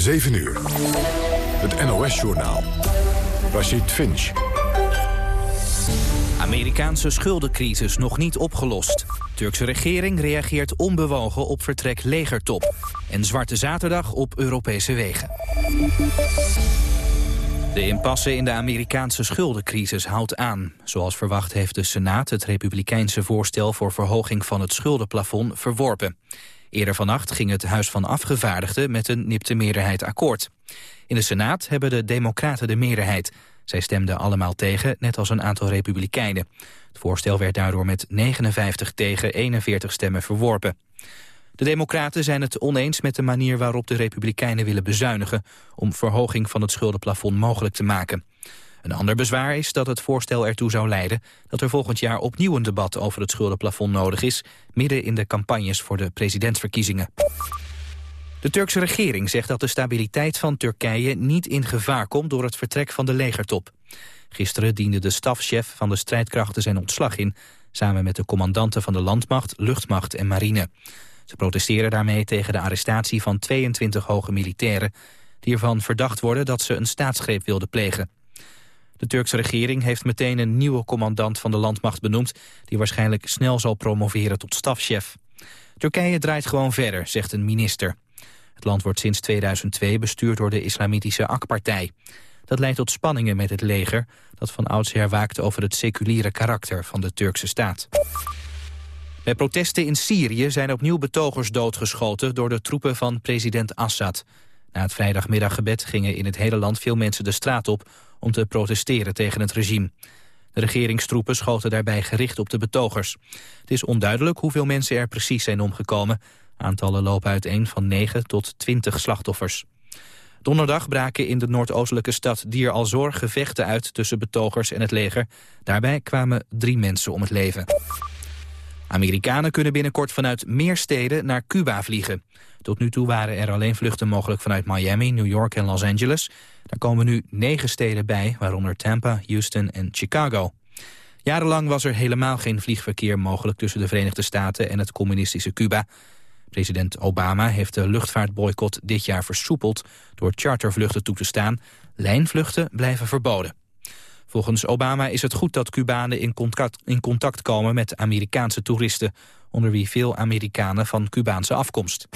7 uur. Het NOS-journaal. Rashid Finch. Amerikaanse schuldencrisis nog niet opgelost. Turkse regering reageert onbewogen op vertrek legertop. En Zwarte Zaterdag op Europese wegen. De impasse in de Amerikaanse schuldencrisis houdt aan. Zoals verwacht heeft de Senaat het republikeinse voorstel voor verhoging van het schuldenplafond verworpen. Eerder vannacht ging het Huis van Afgevaardigden met een nipte meerderheid akkoord. In de Senaat hebben de Democraten de meerderheid. Zij stemden allemaal tegen, net als een aantal Republikeinen. Het voorstel werd daardoor met 59 tegen 41 stemmen verworpen. De Democraten zijn het oneens met de manier waarop de Republikeinen willen bezuinigen... om verhoging van het schuldenplafond mogelijk te maken. Een ander bezwaar is dat het voorstel ertoe zou leiden... dat er volgend jaar opnieuw een debat over het schuldenplafond nodig is... midden in de campagnes voor de presidentsverkiezingen. De Turkse regering zegt dat de stabiliteit van Turkije niet in gevaar komt door het vertrek van de legertop. Gisteren diende de stafchef van de strijdkrachten zijn ontslag in, samen met de commandanten van de landmacht, luchtmacht en marine. Ze protesteren daarmee tegen de arrestatie van 22 hoge militairen, die ervan verdacht worden dat ze een staatsgreep wilden plegen. De Turkse regering heeft meteen een nieuwe commandant van de landmacht benoemd... die waarschijnlijk snel zal promoveren tot stafchef. Turkije draait gewoon verder, zegt een minister. Het land wordt sinds 2002 bestuurd door de islamitische AK-partij. Dat leidt tot spanningen met het leger... dat van oudsher waakt over het seculiere karakter van de Turkse staat. Bij protesten in Syrië zijn opnieuw betogers doodgeschoten... door de troepen van president Assad. Na het vrijdagmiddaggebed gingen in het hele land veel mensen de straat op... om te protesteren tegen het regime. De regeringstroepen schoten daarbij gericht op de betogers. Het is onduidelijk hoeveel mensen er precies zijn omgekomen. Aantallen lopen uiteen van 9 tot 20 slachtoffers. Donderdag braken in de noordoostelijke stad Dier al-Zor gevechten uit tussen betogers en het leger. Daarbij kwamen drie mensen om het leven. Amerikanen kunnen binnenkort vanuit meer steden naar Cuba vliegen. Tot nu toe waren er alleen vluchten mogelijk vanuit Miami, New York en Los Angeles. Daar komen nu negen steden bij, waaronder Tampa, Houston en Chicago. Jarenlang was er helemaal geen vliegverkeer mogelijk tussen de Verenigde Staten en het communistische Cuba. President Obama heeft de luchtvaartboycott dit jaar versoepeld door chartervluchten toe te staan. Lijnvluchten blijven verboden. Volgens Obama is het goed dat Cubanen in contact, in contact komen met Amerikaanse toeristen, onder wie veel Amerikanen van Cubaanse afkomst.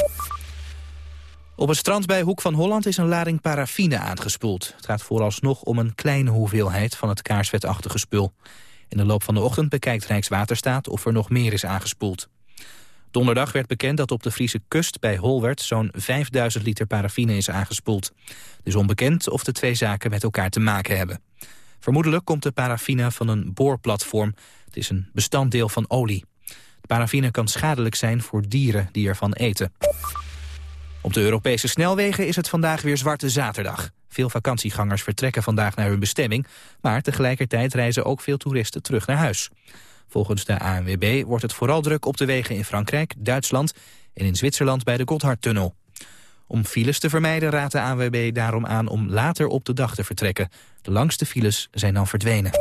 Op het strand bij Hoek van Holland is een lading paraffine aangespoeld. Het gaat vooralsnog om een kleine hoeveelheid van het kaarsvetachtige spul. In de loop van de ochtend bekijkt Rijkswaterstaat of er nog meer is aangespoeld. Donderdag werd bekend dat op de Friese kust bij Holwert zo'n 5000 liter paraffine is aangespoeld. Het is onbekend of de twee zaken met elkaar te maken hebben. Vermoedelijk komt de paraffine van een boorplatform. Het is een bestanddeel van olie. De paraffine kan schadelijk zijn voor dieren die ervan eten. Op de Europese snelwegen is het vandaag weer Zwarte Zaterdag. Veel vakantiegangers vertrekken vandaag naar hun bestemming... maar tegelijkertijd reizen ook veel toeristen terug naar huis. Volgens de ANWB wordt het vooral druk op de wegen in Frankrijk, Duitsland... en in Zwitserland bij de Gotthardtunnel. Om files te vermijden raadt de ANWB daarom aan om later op de dag te vertrekken. De langste files zijn dan verdwenen.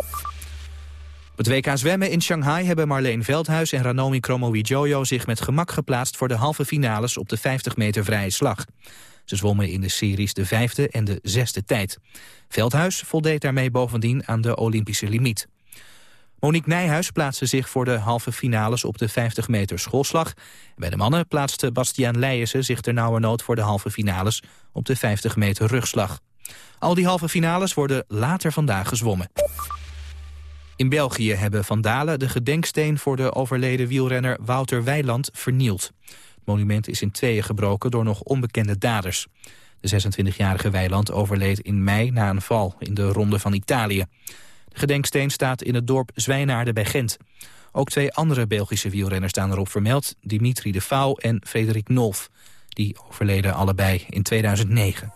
Op het WK zwemmen in Shanghai hebben Marleen Veldhuis en Ranomi Kromowidjojo zich met gemak geplaatst voor de halve finales op de 50 meter vrije slag. Ze zwommen in de series de vijfde en de zesde tijd. Veldhuis voldeed daarmee bovendien aan de Olympische limiet. Monique Nijhuis plaatste zich voor de halve finales op de 50 meter schoolslag. Bij de mannen plaatste Bastiaan Leijense zich ternauwernood voor de halve finales op de 50 meter rugslag. Al die halve finales worden later vandaag gezwommen. In België hebben vandalen de gedenksteen voor de overleden wielrenner Wouter Weiland vernield. Het monument is in tweeën gebroken door nog onbekende daders. De 26-jarige Weiland overleed in mei na een val in de Ronde van Italië. De gedenksteen staat in het dorp Zwijnaarden bij Gent. Ook twee andere Belgische wielrenners staan erop vermeld. Dimitri de Vouw en Frederik Nolf. Die overleden allebei in 2009.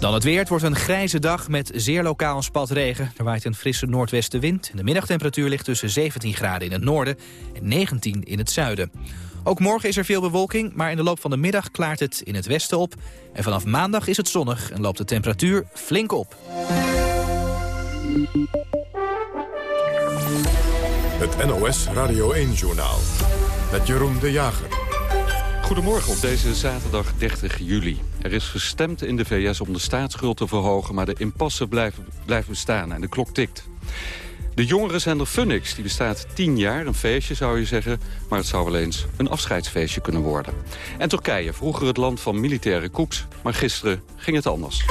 Dan het weer. Het wordt een grijze dag met zeer lokaal een spat regen. Er waait een frisse noordwestenwind. De middagtemperatuur ligt tussen 17 graden in het noorden en 19 in het zuiden. Ook morgen is er veel bewolking, maar in de loop van de middag klaart het in het westen op. En vanaf maandag is het zonnig en loopt de temperatuur flink op. Het NOS Radio 1-journaal met Jeroen de Jager. Goedemorgen op deze zaterdag 30 juli. Er is gestemd in de VS om de staatsschuld te verhogen... maar de impasse blijven, blijven bestaan en de klok tikt. De jongerenzender Funix die bestaat 10 jaar, een feestje zou je zeggen... maar het zou wel eens een afscheidsfeestje kunnen worden. En Turkije, vroeger het land van militaire coups... maar gisteren ging het anders.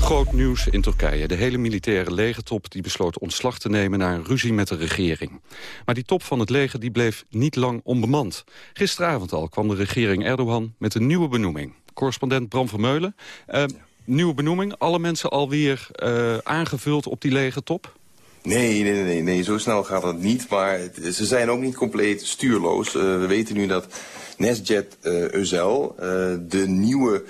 Groot nieuws in Turkije. De hele militaire legertop die besloot ontslag te nemen... na een ruzie met de regering. Maar die top van het leger die bleef niet lang onbemand. Gisteravond al kwam de regering Erdogan met een nieuwe benoeming. Correspondent Bram Vermeulen. Uh, nieuwe benoeming, alle mensen alweer uh, aangevuld op die legertop? Nee, nee, nee, nee, zo snel gaat het niet. Maar ze zijn ook niet compleet stuurloos. Uh, we weten nu dat Nesjet uh, de nieuwe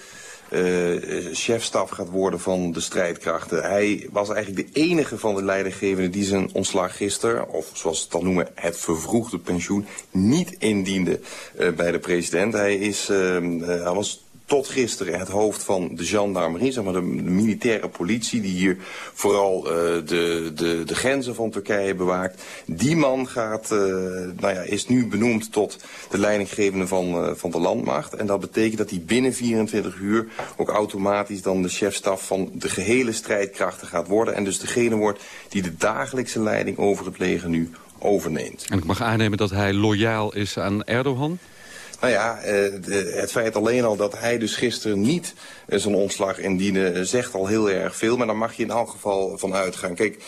chefstaf gaat worden van de strijdkrachten. Hij was eigenlijk de enige van de leidinggevenden die zijn ontslag gisteren, of zoals ze het dan noemen, het vervroegde pensioen, niet indiende bij de president. Hij, is, hij was tot gisteren het hoofd van de gendarmerie, zeg maar de, militaire politie... die hier vooral uh, de, de, de grenzen van Turkije bewaakt. Die man gaat, uh, nou ja, is nu benoemd tot de leidinggevende van, uh, van de landmacht. En dat betekent dat hij binnen 24 uur ook automatisch dan de chefstaf van de gehele strijdkrachten gaat worden. En dus degene wordt die de dagelijkse leiding over het leger nu overneemt. En ik mag aannemen dat hij loyaal is aan Erdogan? Nou ja, de, het feit alleen al dat hij dus gisteren niet zijn ontslag indiende... zegt al heel erg veel, maar daar mag je in elk geval van uitgaan. Kijk,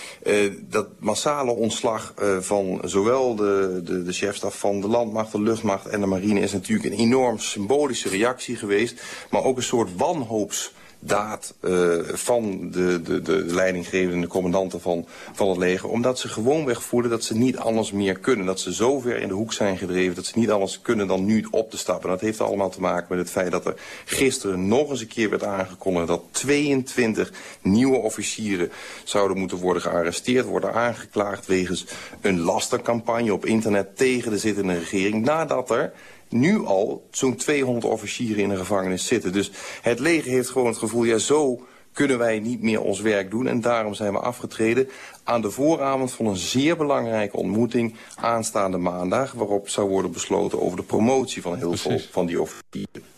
dat massale ontslag van zowel de, de, de chefstaf van de landmacht, de luchtmacht en de marine... is natuurlijk een enorm symbolische reactie geweest, maar ook een soort wanhoops daad uh, van de, de, de leidinggevende commandanten van, van het leger. Omdat ze gewoonweg voelen dat ze niet anders meer kunnen. Dat ze zo ver in de hoek zijn gedreven dat ze niet anders kunnen dan nu op te stappen. Dat heeft allemaal te maken met het feit dat er gisteren nog eens een keer werd aangekondigd... dat 22 nieuwe officieren zouden moeten worden gearresteerd... worden aangeklaagd wegens een lastercampagne op internet tegen de zittende regering... nadat er nu al zo'n 200 officieren in de gevangenis zitten. Dus het leger heeft gewoon het gevoel, ja zo kunnen wij niet meer ons werk doen. En daarom zijn we afgetreden aan de vooravond van een zeer belangrijke ontmoeting aanstaande maandag... waarop zou worden besloten over de promotie van heel veel van die officieren.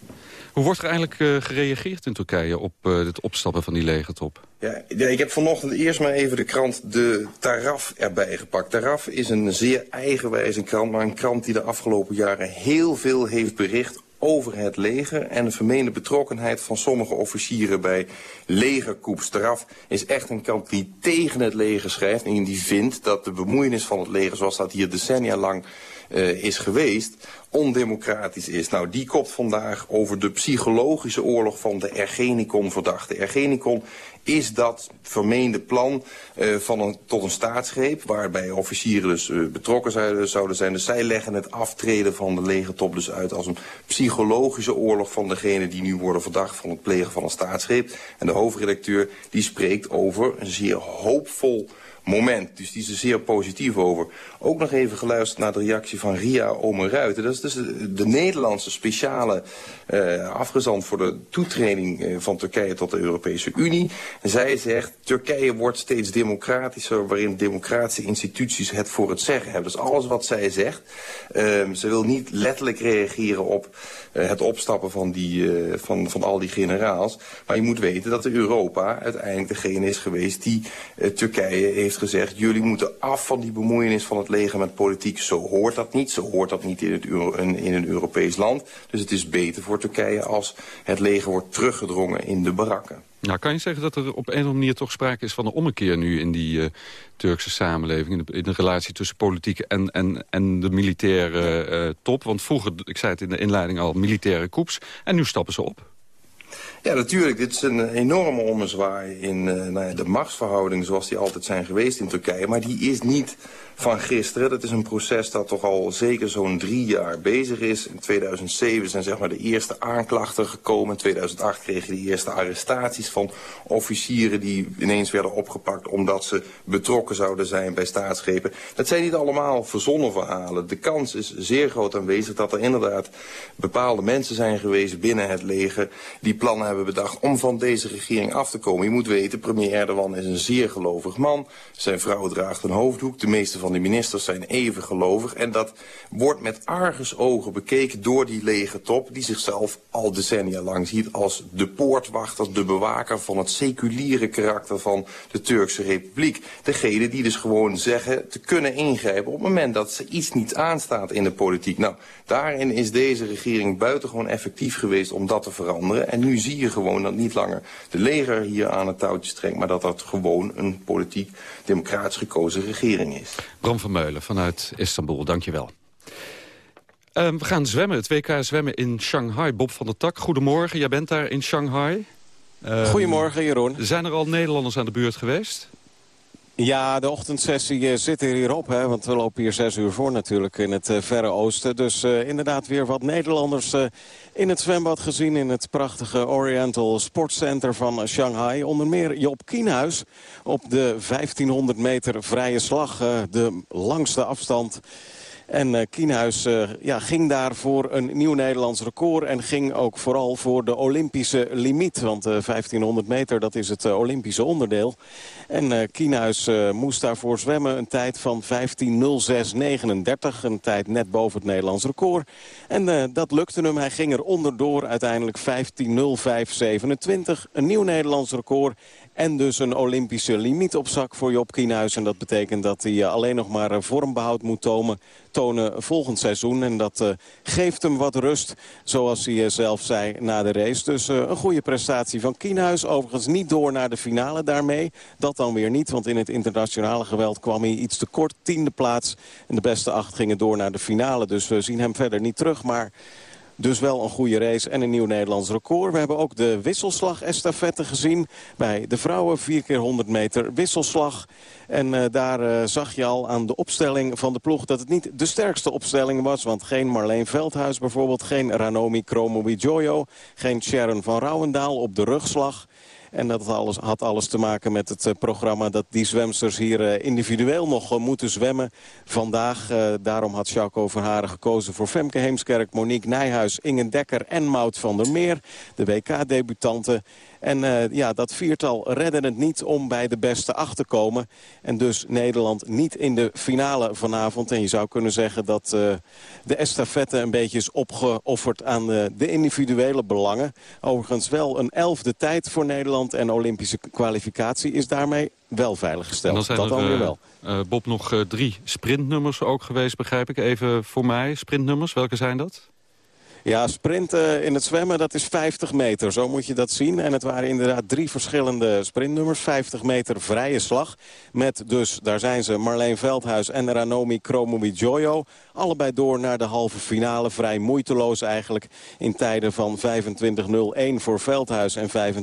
Hoe wordt er eigenlijk uh, gereageerd in Turkije op uh, het opstappen van die legertop? Ja, ik heb vanochtend eerst maar even de krant De Taraf erbij gepakt. Taraf is een zeer eigenwijze krant, maar een krant die de afgelopen jaren heel veel heeft bericht over het leger en de vermeende betrokkenheid van sommige officieren bij legerkoeps. Taraf is echt een krant die tegen het leger schrijft en die vindt dat de bemoeienis van het leger, zoals dat hier decennia lang uh, is geweest, ondemocratisch is. Nou, die kopt vandaag over de psychologische oorlog van de Ergenekon-verdachte. Ergenekon is dat vermeende plan uh, van een, tot een staatsgreep... waarbij officieren dus uh, betrokken zouden, zouden zijn. Dus zij leggen het aftreden van de legertop dus uit... als een psychologische oorlog van degene die nu worden verdacht... van het plegen van een staatsgreep. En de hoofdredacteur die spreekt over een zeer hoopvol moment. Dus die is er zeer positief over. Ook nog even geluisterd naar de reactie van Ria Omerruiten. Dat is dus de, de Nederlandse speciale uh, afgezant voor de toetreding uh, van Turkije tot de Europese Unie. En zij zegt, Turkije wordt steeds democratischer... waarin democratische instituties het voor het zeggen hebben. Dus alles wat zij zegt. Uh, ze wil niet letterlijk reageren op uh, het opstappen van, die, van, van al die generaals. Maar je moet weten dat Europa uiteindelijk degene is geweest... die Turkije heeft gezegd... jullie moeten af van die bemoeienis van het leger met politiek. Zo hoort dat niet. Zo hoort dat niet in, het in, een Europees land. Dus het is beter voor Turkije als het leger wordt teruggedrongen in de barakken. Nou, kan je zeggen dat er op een of andere manier toch sprake is van een ommekeer nu in die uh, Turkse samenleving, in de, in relatie tussen politiek en, en, en de militaire uh, top? Want vroeger, ik zei het in de inleiding al, militaire koeps en nu stappen ze op. Ja, natuurlijk. Dit is een enorme ommezwaai in uh, nou ja, de machtsverhoudingen zoals die altijd zijn geweest in Turkije. Maar die is niet van gisteren. Dat is een proces dat toch al zeker zo'n drie jaar bezig is. In 2007 zijn zeg maar de eerste aanklachten gekomen. In 2008 kregen de eerste arrestaties van officieren die ineens werden opgepakt omdat ze betrokken zouden zijn bij staatsgrepen. Dat zijn niet allemaal verzonnen verhalen. De kans is zeer groot aanwezig dat er inderdaad bepaalde mensen zijn geweest binnen het leger die plannen hebben bedacht om van deze regering af te komen. Je moet weten, premier Erdogan is een zeer gelovig man. Zijn vrouw draagt een hoofddoek. De meeste van de ministers zijn even gelovig. En dat wordt met argusogen bekeken door die lege top... die zichzelf al decennia lang ziet als de poortwachter, de bewaker... van het seculiere karakter van de Turkse Republiek. Degene die dus gewoon zeggen te kunnen ingrijpen... op het moment dat ze iets niet aanstaat in de politiek. Nou, daarin is deze regering buitengewoon effectief geweest om dat te veranderen. En nu zie gewoon dat niet langer de leger hier aan het touwtje trekt... maar dat dat gewoon een politiek democratisch gekozen regering is. Bram van Meulen vanuit Istanbul, dankjewel. Uh, we gaan zwemmen, het WK zwemmen in Shanghai. Bob van der Tak, goedemorgen. Jij bent daar in Shanghai. Uh, Goedemorgen, Jeroen. Zijn er al Nederlanders aan de beurt geweest? Ja, de ochtendsessie eh, zit er hierop. Hè, want we lopen hier zes uur voor natuurlijk in het uh, Verre Oosten. Dus uh, inderdaad weer wat Nederlanders in het zwembad gezien... in het prachtige Oriental Sportcenter van Shanghai. Onder meer Job Kienhuis op de 1500 meter vrije slag. de langste afstand en uh, Kienhuis uh, ja, ging daar voor een nieuw Nederlands record... en ging ook vooral voor de Olympische limiet. Want uh, eh, 1500 meter, dat is het Olympische onderdeel. En Kienhuis moest daarvoor zwemmen een tijd van 15.06.39. Een tijd net boven het Nederlands record. En dat lukte hem. Hij ging er onderdoor uiteindelijk 15.05.27. Een nieuw Nederlands record. En dus een Olympische limiet op zak voor Job Kienhuis. En dat betekent dat hij alleen nog maar vormbehoud moet tonen volgend seizoen. En dat uh, geeft hem wat rust, zoals hij zelf zei na de race. Dus een goede prestatie van Kienhuis. Overigens niet door naar de finale daarmee. Dat dan weer niet, want in het internationale geweld kwam hij iets te kort. Tiende plaats. En de beste acht gingen door naar de finale. Dus we zien hem verder niet terug, maar... Dus wel een goede race en een nieuw Nederlands record. We hebben ook de wisselslag-estafette gezien. Bij de vrouwen 4 keer 100 meter wisselslag. En uh, daar uh, zag je al aan de opstelling van de ploeg... dat het niet de sterkste opstelling was. Want geen Marleen Veldhuis bijvoorbeeld. Geen Ranomi Kromowidjojo. Geen Sharon van Rouwendaal op de rugslag. En dat alles, had alles te maken met het uh, programma dat die zwemsters hier uh, individueel nog uh, moeten zwemmen. Vandaag, daarom had Jacques Verharen gekozen voor Femke Heemskerk, Monique Nijhuis, Ingen Dekker en Mout van der Meer. De WK-debutanten. En uh, ja, dat viertal redden het niet om bij de beste acht te komen. En dus Nederland niet in de finale vanavond. En je zou kunnen zeggen dat uh, de estafette een beetje is opgeofferd aan de, de, individuele belangen. Overigens wel een elfde tijd voor Nederland. En Olympische kwalificatie is daarmee wel veiliggesteld. Dan zijn dat dan weer wel. Uh, Bob, nog drie sprintnummers ook geweest, begrijp ik. Even voor mij, sprintnummers, welke zijn dat? Ja, sprinten in het zwemmen, dat is 50 meter. Zo moet je dat zien. En het waren inderdaad drie verschillende sprintnummers. 50 meter vrije slag. Met dus, daar zijn ze, Marleen Veldhuis en Ranomi Kromowidjojo. Allebei door naar de halve finale. Vrij moeiteloos eigenlijk. In tijden van 25.01 voor Veldhuis en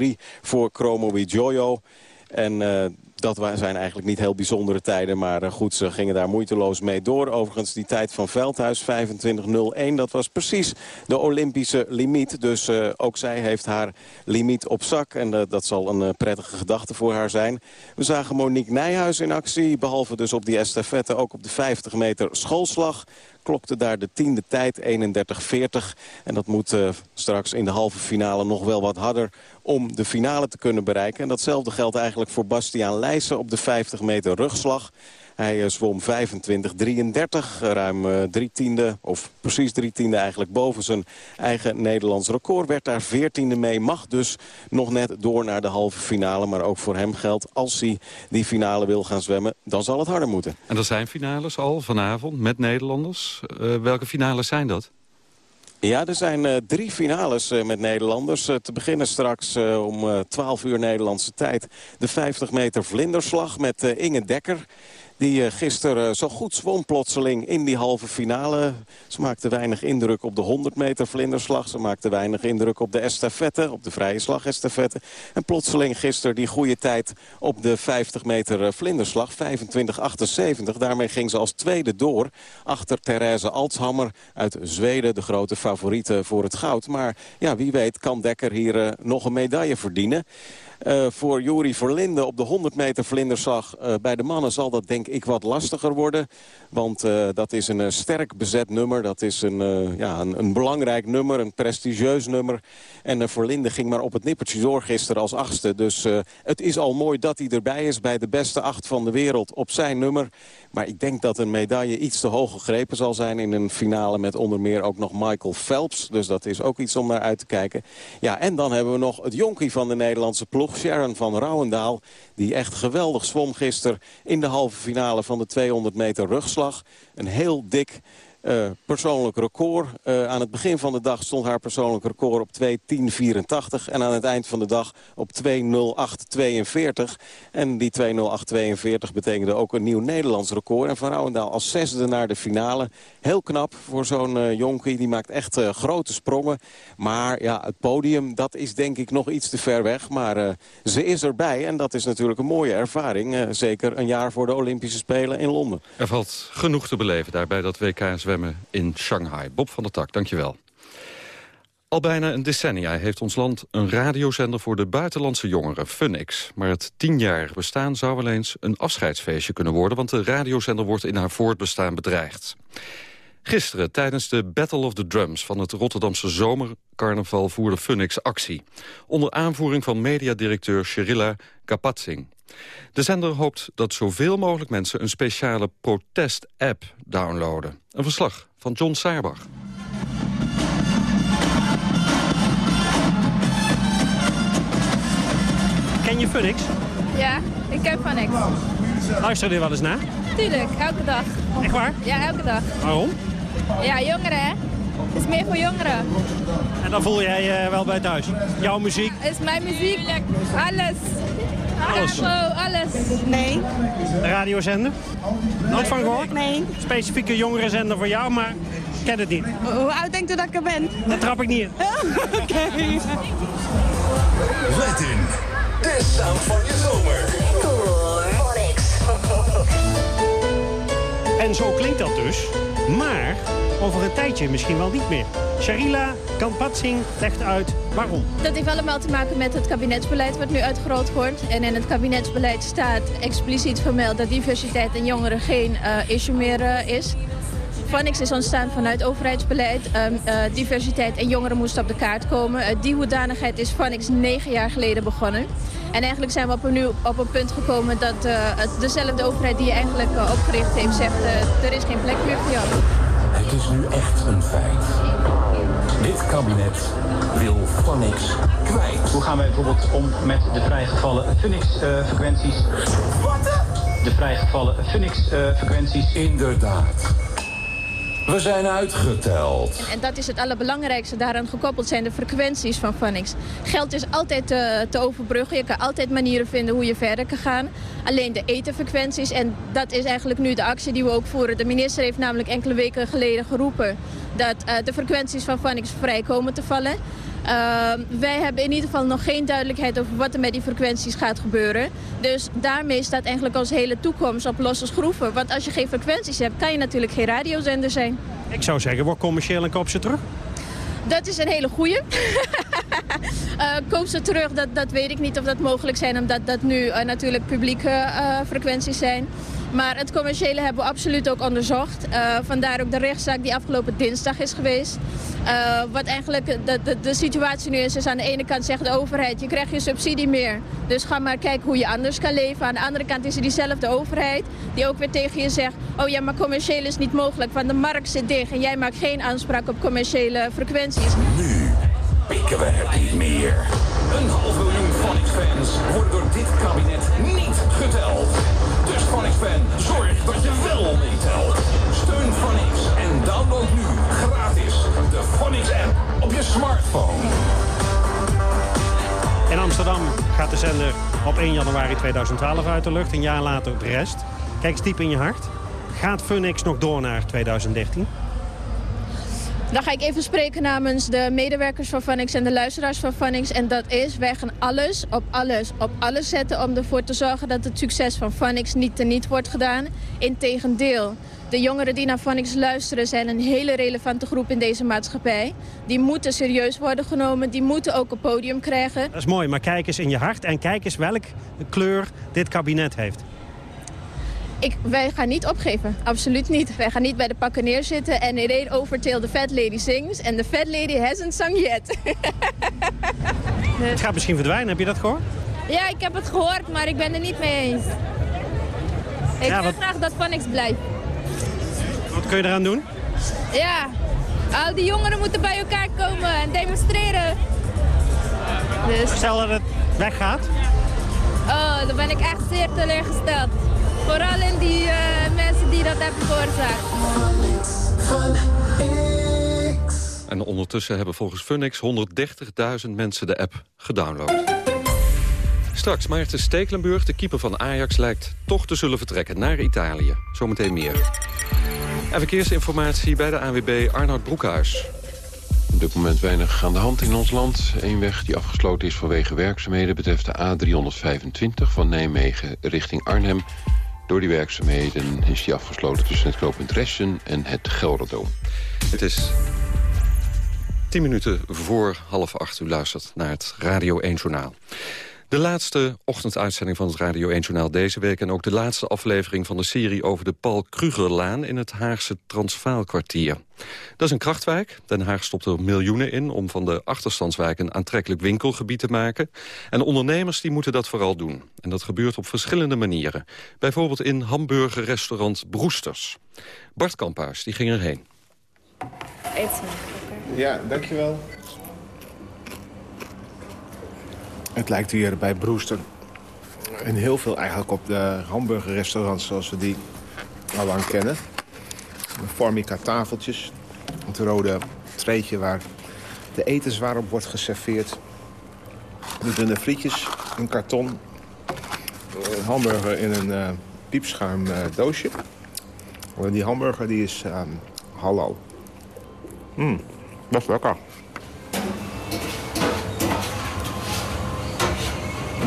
25.03 voor Kromowidjojo. En uh, dat zijn eigenlijk niet heel bijzondere tijden. Maar eh, goed, ze gingen daar moeiteloos mee door. Overigens die tijd van Veldhuis, 25.01, dat was precies de Olympische limiet. Dus uh, ook zij heeft haar limiet op zak. En uh, dat zal een prettige gedachte voor haar zijn. We zagen Monique Nijhuis in actie. Behalve dus op die estafette ook op de 50 meter schoolslag klokte daar de tiende tijd, 31-40. En dat moet uh, straks in de halve finale nog wel wat harder om de finale te kunnen bereiken. En datzelfde geldt eigenlijk voor Bastiaan Leijsen op de 50 meter rugslag. Hij uh, zwom 25-33, ruim uh, drie tiende, of precies drie tiende eigenlijk boven zijn eigen Nederlands record. Werd daar veertiende mee, mag dus nog net door naar de halve finale. Maar ook voor hem geldt, als hij die finale wil gaan zwemmen, dan zal het harder moeten. En er zijn finales al vanavond met Nederlanders. Uh, welke finales zijn dat? Ja, er zijn uh, drie finales uh, met Nederlanders. Uh, te beginnen straks om 12 uur Nederlandse tijd. De 50 meter vlinderslag met Inge Dekker. Die uh, gisteren zo goed zwom plotseling in die halve finale. Ze maakte weinig indruk op de 100 meter vlinderslag. Ze maakte weinig indruk op de estafette, op de vrije slag estafette. En plotseling gisteren die goede tijd op de 50 meter uh, vlinderslag. 25-78. Daarmee ging ze als tweede door. Achter Therese Altshammer uit Zweden. De grote favoriete voor het goud. Maar ja, wie weet kan Dekker hier nog een medaille verdienen. Uh, voor Juri Verlinde op de 100 meter vlinderslag uh, bij de mannen zal dat denk ik wat lastiger worden. Want uh, dat is een sterk bezet nummer. Dat is een, ja, een, een, belangrijk nummer, een prestigieus nummer. En Verlinde ging maar op het nippertje door gisteren als achtste. Dus het is al mooi dat hij erbij is bij de beste acht van de wereld op zijn nummer. Maar ik denk dat een medaille iets te hoog gegrepen zal zijn... in een finale met onder meer ook nog Michael Phelps. Dus dat is ook iets om naar uit te kijken. Ja, en dan hebben we nog het jonkie van de Nederlandse ploeg, Sharon van Rouwendaal... die echt geweldig zwom gisteren in de halve finale van de 200 meter rugslag. Een heel dik uh, persoonlijk record. Uh, aan het begin van de dag stond haar persoonlijk record op 2.10.84. En aan het eind van de dag op 2.08.42. En die 2.08.42 betekende ook een nieuw Nederlands record. En Van Rouwendaal als zesde naar de finale. Heel knap voor zo'n uh, jonkie. Die maakt echt grote sprongen. Maar ja, het podium, dat is denk ik nog iets te ver weg. Maar ze is erbij. En dat is natuurlijk een mooie ervaring. zeker een jaar voor de Olympische Spelen in Londen. Er valt genoeg te beleven daar bij dat WK zwemmen in Shanghai. Bob van der Tak, dankjewel. Al bijna een decennia heeft ons land een radiozender voor de buitenlandse jongeren, Funix. Maar het tienjarig bestaan zou wel eens een afscheidsfeestje kunnen worden... want de radiozender wordt in haar voortbestaan bedreigd. Gisteren, tijdens de Battle of the Drums van het Rotterdamse Zomercarnaval... voerde Funix actie. Onder aanvoering van mediadirecteur Sherilla Kapatsing. De zender hoopt dat zoveel mogelijk mensen een speciale protest-app downloaden. Een verslag van John Saarbach. Ken je Funix? Ja, ik ken Funix. Luister je wel eens naar? Tuurlijk, elke dag. Echt waar? Ja, elke dag. Waarom? Ja, jongeren hè. Het is meer voor jongeren. En dan voel jij je wel bij thuis? Jouw muziek? Is mijn muziek, alles. Alles? alles. Nee. De radiozender? Nooit van gehoord? Nee. Specifieke jongerenzender voor jou, maar ik ken het niet. Hoe oud denkt u dat ik er ben? Dat trap ik niet in. Oké. Okay. Let in. De sound van je zomer. En zo klinkt dat dus. Maar over een tijdje misschien wel niet meer. Sharila Kampatsing legt uit waarom. Dat heeft allemaal te maken met het kabinetsbeleid wat nu uitgerold wordt. En in het kabinetsbeleid staat expliciet vermeld dat diversiteit en jongeren geen uh, issue meer uh, is. Vanix is ontstaan vanuit overheidsbeleid. Um, uh, diversiteit en jongeren moesten op de kaart komen. Die hoedanigheid is Vanix negen jaar geleden begonnen. En eigenlijk zijn we op een, nu op een punt gekomen dat dezelfde overheid die je eigenlijk opgericht heeft zegt... er is geen plek meer voor jou. Het is nu echt een feit. Dit kabinet wil Vanix kwijt. Hoe gaan wij bijvoorbeeld om met de vrijgevallen Phoenix-frequenties? Wat? De vrijgevallen Phoenix-frequenties. Inderdaad. We zijn uitgeteld. En, dat is het allerbelangrijkste. Daaraan gekoppeld zijn de frequenties van Phonics. Geld is altijd te, te, overbruggen. Je kan altijd manieren vinden hoe je verder kan gaan. Alleen de etenfrequenties. En dat is eigenlijk nu de actie die we ook voeren. De minister heeft namelijk enkele weken geleden geroepen... dat uh, de frequenties van Phonics vrij komen te vallen. Uh, wij hebben in ieder geval nog geen duidelijkheid over wat er met die frequenties gaat gebeuren. Dus daarmee staat eigenlijk onze hele toekomst op losse schroeven. Want als je geen frequenties hebt, kan je natuurlijk geen radiozender zijn. Ik zou zeggen, word commercieel en koop ze terug. Dat is een hele goeie. uh, koop ze terug, dat, dat weet ik niet of dat mogelijk zijn... omdat dat nu uh, natuurlijk publieke uh, frequenties zijn. Maar het commerciële hebben we absoluut ook onderzocht. Uh, vandaar ook de rechtszaak die afgelopen dinsdag is geweest. Uh, wat eigenlijk de, de, de, situatie nu is, is aan de ene kant zegt de overheid... je krijgt je subsidie meer, dus ga maar kijken hoe je anders kan leven. Aan de andere kant is er diezelfde overheid die ook weer tegen je zegt... oh ja, maar commercieel is niet mogelijk, want de markt zit dicht... en jij maakt geen aanspraak op commerciële frequenties. Nu pikken we het niet meer. Een half miljoen Phonics-fans worden door dit kabinet niet geteld. Dus Phonics-fan, zorg dat je wel meetelt. Steun Phonics en download nu gratis de Phonics-app op je smartphone. In Amsterdam gaat de zender op 1 januari 2012 uit de lucht. Een jaar later de rest. Kijk diep in je hart. Gaat Funix nog door naar 2013? Dan ga ik even spreken namens de medewerkers van Funix en de luisteraars van Funix. En dat is, wij gaan alles op alles op alles zetten om ervoor te zorgen dat het succes van Funix niet teniet wordt gedaan. Integendeel, de jongeren die naar Funix luisteren zijn een hele relevante groep in deze maatschappij. Die moeten serieus worden genomen, die moeten ook een podium krijgen. Dat is mooi, maar kijk eens in je hart en kijk eens welke kleur dit kabinet heeft. Ik, wij gaan niet opgeven, absoluut niet. Wij gaan niet bij de pakken neerzitten en iedereen overtil the fat lady sings. En the fat lady hasn't sung yet. Het gaat misschien verdwijnen, heb je dat gehoord? Ja, ik heb het gehoord, maar ik ben er niet mee eens. Ik Ja, wil wat- graag dat Phoenix blijft. Wat kun je eraan doen? Ja, al die jongeren moeten bij elkaar komen en demonstreren. Dus, Stel dat het weggaat. oh, dan ben ik echt zeer teleurgesteld. Vooral in die eh, mensen die dat hebben veroorzaakt. En ondertussen hebben volgens Funix 130.000 mensen de app gedownload. Straks Maarten Stekelenburg, de keeper van Ajax... lijkt toch te zullen vertrekken naar Italië. Zometeen meer. En verkeersinformatie bij de ANWB Arnoud Broekhuis. Op dit moment weinig aan de hand in ons land. Eén weg die afgesloten is vanwege werkzaamheden... betreft de A325 van Nijmegen richting Arnhem. Door die werkzaamheden is die afgesloten tussen het knooppunt Ressen en het Gelderdoom. Het is 10 minuten voor half acht. U luistert naar het Radio 1 Journaal. De laatste ochtenduitzending van het Radio 1 Journaal deze week... en ook de laatste aflevering van de serie over de Paul Krugerlaan... in het Haagse Transvaalkwartier. Dat is een krachtwijk. Den Haag stopt er miljoenen in... om van de achterstandswijk een aantrekkelijk winkelgebied te maken. En ondernemers die moeten dat vooral doen. En dat gebeurt op verschillende manieren. Bijvoorbeeld in hamburgerrestaurant Broesters. Bart Kamphuis die ging erheen. Ja, dankjewel. Het lijkt hier bij Broester en heel veel eigenlijk op de hamburgerrestaurants zoals we die al lang kennen. Formica tafeltjes, het rode treetje waar de etenswaar op wordt geserveerd. De dunne frietjes, een karton, een hamburger in een eh, piepschuim eh, doosje. En die hamburger die is ehm, halal. Mmm, dat is lekker.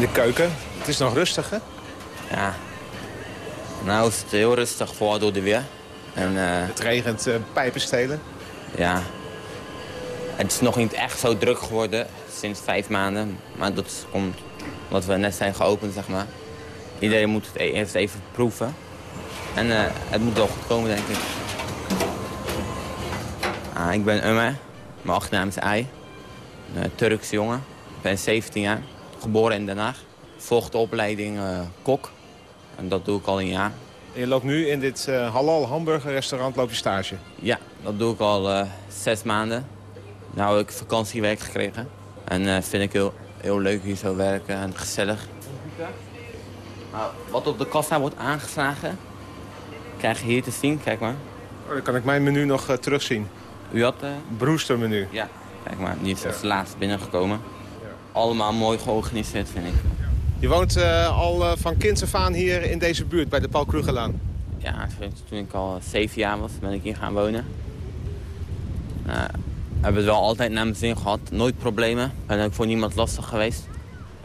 De keuken. Het is nog rustig, hè? Ja. Nou is het heel rustig voor door de weer. En, eh, Het regent eh, pijpen stelen. ja. Het is nog niet echt zo druk geworden sinds vijf maanden. Maar dat komt omdat we net zijn geopend, zeg maar. Iedereen moet het e- eerst even proeven. En eh, het moet wel goed komen, denk ik. Ah, ik ben Ummer. Mijn achternaam is Ei. Een Turkse jongen. Ik ben 17 jaar. Geboren in Den Haag. Volg de opleiding eh, kok. En dat doe ik al een jaar. Je loopt nu in dit eh, halal hamburgerrestaurant loop je stage. Ja, dat doe ik al eh, zes maanden. Nou heb ik vakantiewerk gekregen. En vind ik heel, heel leuk hier zo werken en gezellig. Nou, wat op de kassa wordt aangeslagen, krijg je hier te zien. Kijk maar. Oh, dan kan ik mijn menu nog terugzien. U had... eh, Brewster menu. ja, kijk maar. Die is als laatste binnengekomen. Allemaal mooi georganiseerd, vind ik. Je woont eh, al eh, van kinds af aan hier in deze buurt, bij de Paul Krugerlaan. Ja, toen ik al zeven jaar was, ben ik hier gaan wonen. Uh, heb het wel altijd naar mijn zin gehad. Nooit problemen. Ben ook voor niemand lastig geweest.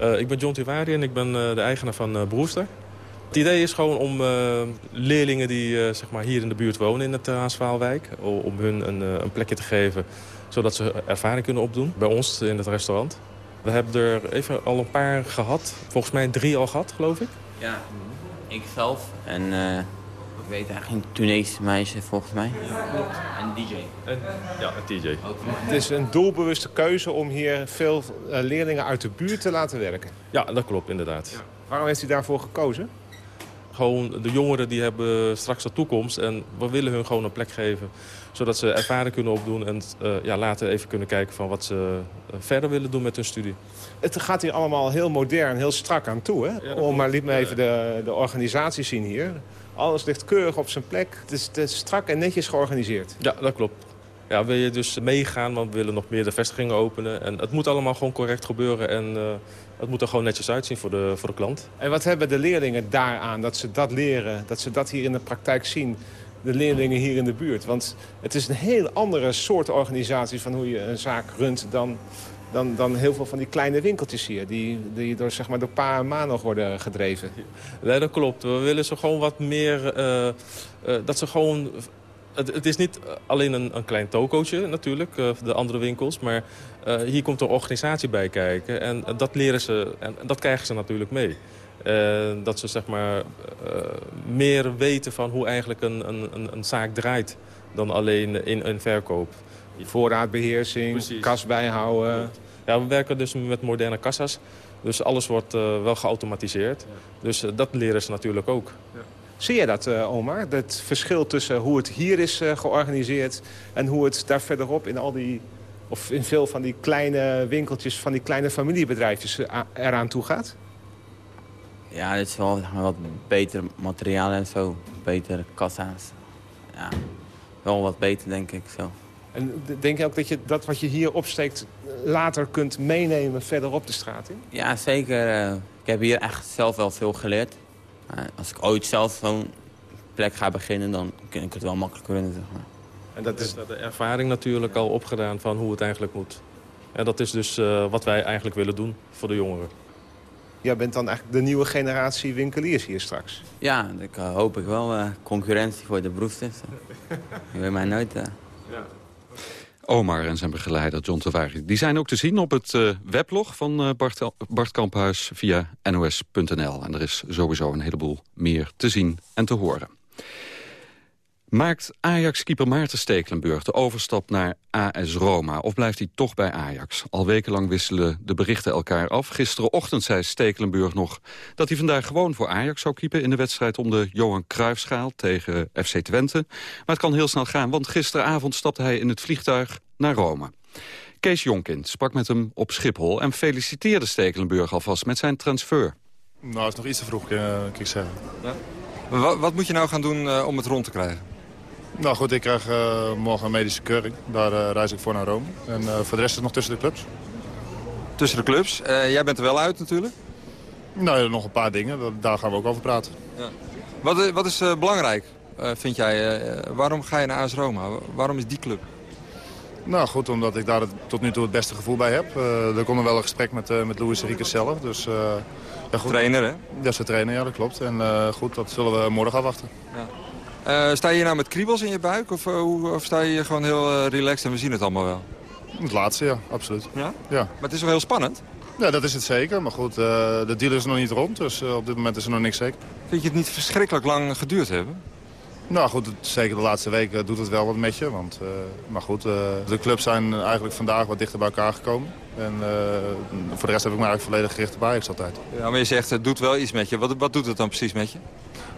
Uh, ik ben John Tivari en ik ben uh, de eigenaar van uh, Broester. Het idee is gewoon om leerlingen die zeg maar hier in de buurt wonen in het Haasvaalwijk... om hun een, een, plekje te geven zodat ze ervaring kunnen opdoen bij ons in het restaurant. We hebben er even al een paar gehad. Volgens mij drie al gehad, geloof ik. Ja, ik zelf en ik weet eigenlijk een Tunesische meisje volgens mij. En DJ. En, ja, een DJ. Het is een doelbewuste keuze om hier veel uh, leerlingen uit de buurt te laten werken. Ja, dat klopt inderdaad. Ja. Waarom heeft u daarvoor gekozen? Gewoon de jongeren die hebben straks de toekomst en we willen hun gewoon een plek geven. Zodat ze ervaring kunnen opdoen en uh, ja, later even kunnen kijken van wat ze uh, verder willen doen met hun studie. Het gaat hier allemaal heel modern, heel strak aan toe. Hè? Ja, Om maar liet me even de, de organisatie zien hier. Alles ligt keurig op zijn plek. Het is, het is strak en netjes georganiseerd. Ja, dat klopt. Ja, wil je dus meegaan, want we willen nog meer de vestigingen openen. En het moet allemaal gewoon correct gebeuren en uh, het moet er gewoon netjes uitzien voor de, voor de klant. En wat hebben de leerlingen daaraan, dat ze dat leren, dat ze dat hier in de praktijk zien? De leerlingen hier in de buurt. Want het is een heel andere soort organisatie van hoe je een zaak runt dan, dan, dan heel veel van die kleine winkeltjes hier. Die, die door, zeg maar, door pa en worden gedreven. Nee, dat klopt. We willen ze gewoon wat meer... Uh, uh, dat ze gewoon het, het, is niet alleen een, een klein tokootje natuurlijk, uh, de andere winkels. Maar hier komt een organisatie bij kijken. En dat leren ze en dat krijgen ze natuurlijk mee. Dat ze zeg maar meer weten van hoe eigenlijk een, een, een zaak draait dan alleen in een verkoop. Voorraadbeheersing, Precies. kas bijhouden. Ja, we werken dus met moderne kassa's. Dus alles wordt wel geautomatiseerd. Ja. Dus dat leren ze natuurlijk ook. Ja. Zie je dat, uh, Omar? Het verschil tussen hoe het hier is uh, georganiseerd... en hoe het daar verderop in al die... of in veel van die kleine winkeltjes, van die kleine familiebedrijfjes uh, eraan toe gaat? Ja, het is wel wat beter materiaal en zo. Betere kassa's. Ja, wel wat beter, denk ik zo. En denk je ook dat je dat wat je hier opsteekt later kunt meenemen verderop de straat in? Ja, zeker. ik heb hier echt zelf wel veel geleerd. als ik ooit zelf zo'n plek ga beginnen, dan kun ik het wel makkelijk runnen. Zeg maar. En dat is de ervaring natuurlijk al opgedaan van hoe het eigenlijk moet. En dat is dus uh, wat wij eigenlijk willen doen voor de jongeren. Jij bent dan eigenlijk de nieuwe generatie winkeliers hier straks? Ja, ik uh, hoop ik wel. Uh, concurrentie voor de broesters. Je weet mij nooit... Ja. Omar en zijn begeleider John Tawari. Die zijn ook te zien op het uh, weblog van uh, Bart, Bart Kamphuis via nos.nl. En er is sowieso een heleboel meer te zien en te horen. Maakt Ajax-keeper Maarten Stekelenburg de overstap naar AS Roma... of blijft hij toch bij Ajax? Al wekenlang wisselen de berichten elkaar af. Gisterenochtend zei Stekelenburg nog dat hij vandaag gewoon voor Ajax zou keepen... in de wedstrijd om de Johan Cruijffschaal tegen FC Twente. Maar het kan heel snel gaan, want gisteravond stapte hij in het vliegtuig naar Rome. Kees Jonkind sprak met hem op Schiphol... en feliciteerde Stekelenburg alvast met zijn transfer. Nou, het is nog iets te vroeg, kan ik zeggen. Ja? Wat, wat, moet je nou gaan doen uh, om het rond te krijgen? Nou goed, ik krijg uh, morgen een medische keuring. Daar uh, reis ik voor naar Rome. En uh, voor de rest is het nog tussen de clubs. Tussen de clubs? jij bent er wel uit natuurlijk? Nou, nog een paar dingen. Daar gaan we ook over praten. Ja. Wat, wat is belangrijk, vind jij? waarom ga je naar AS Roma? Waarom is die club? Nou goed, omdat ik daar het, tot nu toe het beste gevoel bij heb. er er wel een gesprek met, met Louis Enrique zelf. Dus, ja, goed. Trainer, hè? Ja, ze trainer, ja, dat klopt. En goed, dat zullen we morgen afwachten. Ja. Uh, sta je hier nou met kriebels in je buik of, uh, of sta je hier gewoon heel uh, relaxed en we zien het allemaal wel? Het laatste, ja, absoluut. Ja? ja. Maar het is wel heel spannend? Ja, dat is het zeker. Maar goed, de deal is nog niet rond, dus op dit moment is er nog niks zeker. Vind je het niet verschrikkelijk lang geduurd hebben? Nou goed, zeker de laatste weken doet het wel wat met je. Want, maar goed, de clubs zijn eigenlijk vandaag wat dichter bij elkaar gekomen. En voor de rest heb ik me eigenlijk volledig gericht op Ajax altijd. Ja, maar je zegt het doet wel iets met je. Wat, wat doet het dan precies met je?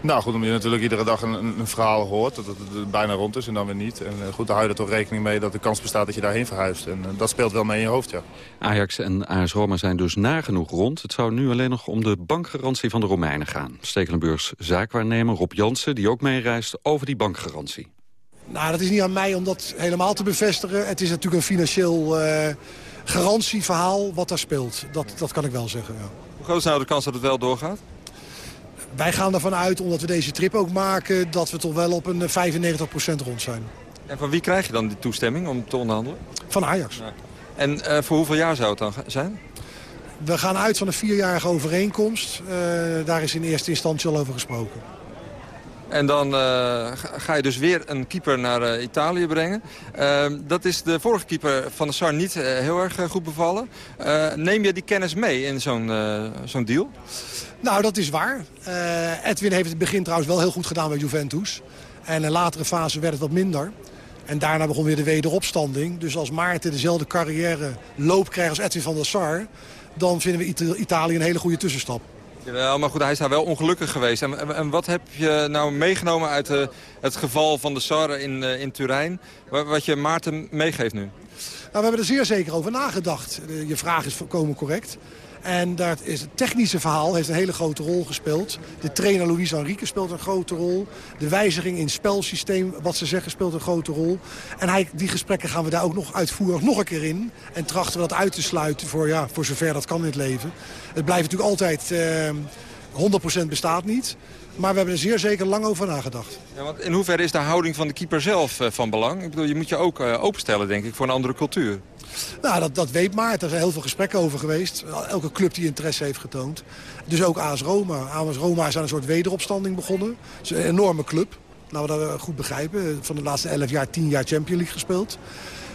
Nou goed, omdat je natuurlijk iedere dag een, een verhaal hoort. Dat het bijna rond is en dan weer niet. En goed, daar hou je er toch rekening mee dat de kans bestaat dat je daarheen verhuist. En dat speelt wel mee in je hoofd, ja. Ajax en AS Roma zijn dus nagenoeg rond. Het zou nu alleen nog om de bankgarantie van de Romeinen gaan. Stekelenburgs zaakwaarnemer Rob Jansen, die ook meereist, over die bankgarantie. Nou, dat is niet aan mij om dat helemaal te bevestigen. Het is natuurlijk een financieel uh, garantieverhaal wat daar speelt. Dat, dat kan ik wel zeggen, ja. Hoe groot is nou de kans dat het wel doorgaat? Wij gaan ervan uit, omdat we deze trip ook maken... dat we toch wel op een 95% rond zijn. En van wie krijg je dan die toestemming om te onderhandelen? Van Ajax. Ja. En uh, voor hoeveel jaar zou het dan zijn? We gaan uit van een vierjarige overeenkomst. Uh, daar is in eerste instantie al over gesproken. En dan uh, ga je dus weer een keeper naar uh, Italië brengen. Uh, dat is de vorige keeper van de SAR niet heel erg goed bevallen. neem je die kennis mee in zo'n zo'n deal? Nou, dat is waar. Edwin heeft het begin trouwens wel heel goed gedaan bij Juventus. En in een latere fase werd het wat minder. En daarna begon weer de wederopstanding. Dus als Maarten dezelfde carrière loop krijgt als Edwin van der Sar... dan vinden we Italië een hele goede tussenstap. Ja, maar goed, hij is daar wel ongelukkig geweest. En, en wat heb je nou meegenomen uit uh, het geval van de Sar in, uh, in Turijn... wat je Maarten meegeeft nu? Nou, we hebben er zeer zeker over nagedacht. Je vraag is volkomen correct. En daar is het technische verhaal heeft een hele grote rol gespeeld. De trainer Luis Enrique speelt een grote rol. De wijziging in het spelsysteem, wat ze zeggen, speelt een grote rol. En hij, die gesprekken gaan we daar ook nog uitvoerig nog een keer in. En trachten we dat uit te sluiten voor, ja, voor zover dat kan in het leven. Het blijft natuurlijk altijd... Eh, 100% bestaat niet. Maar we hebben er zeer zeker lang over nagedacht. Ja, want in hoeverre is de houding van de keeper zelf uh, van belang? Ik bedoel, je moet je ook uh, openstellen, denk ik, voor een andere cultuur. Nou, dat, dat weet maar. Er zijn heel veel gesprekken over geweest. Elke club die interesse heeft getoond. Dus ook AS Roma. AS Roma is aan een soort wederopstanding begonnen. Het is een enorme club. Laten we dat goed begrijpen. Van de laatste 11 jaar, 10 jaar Champions League gespeeld.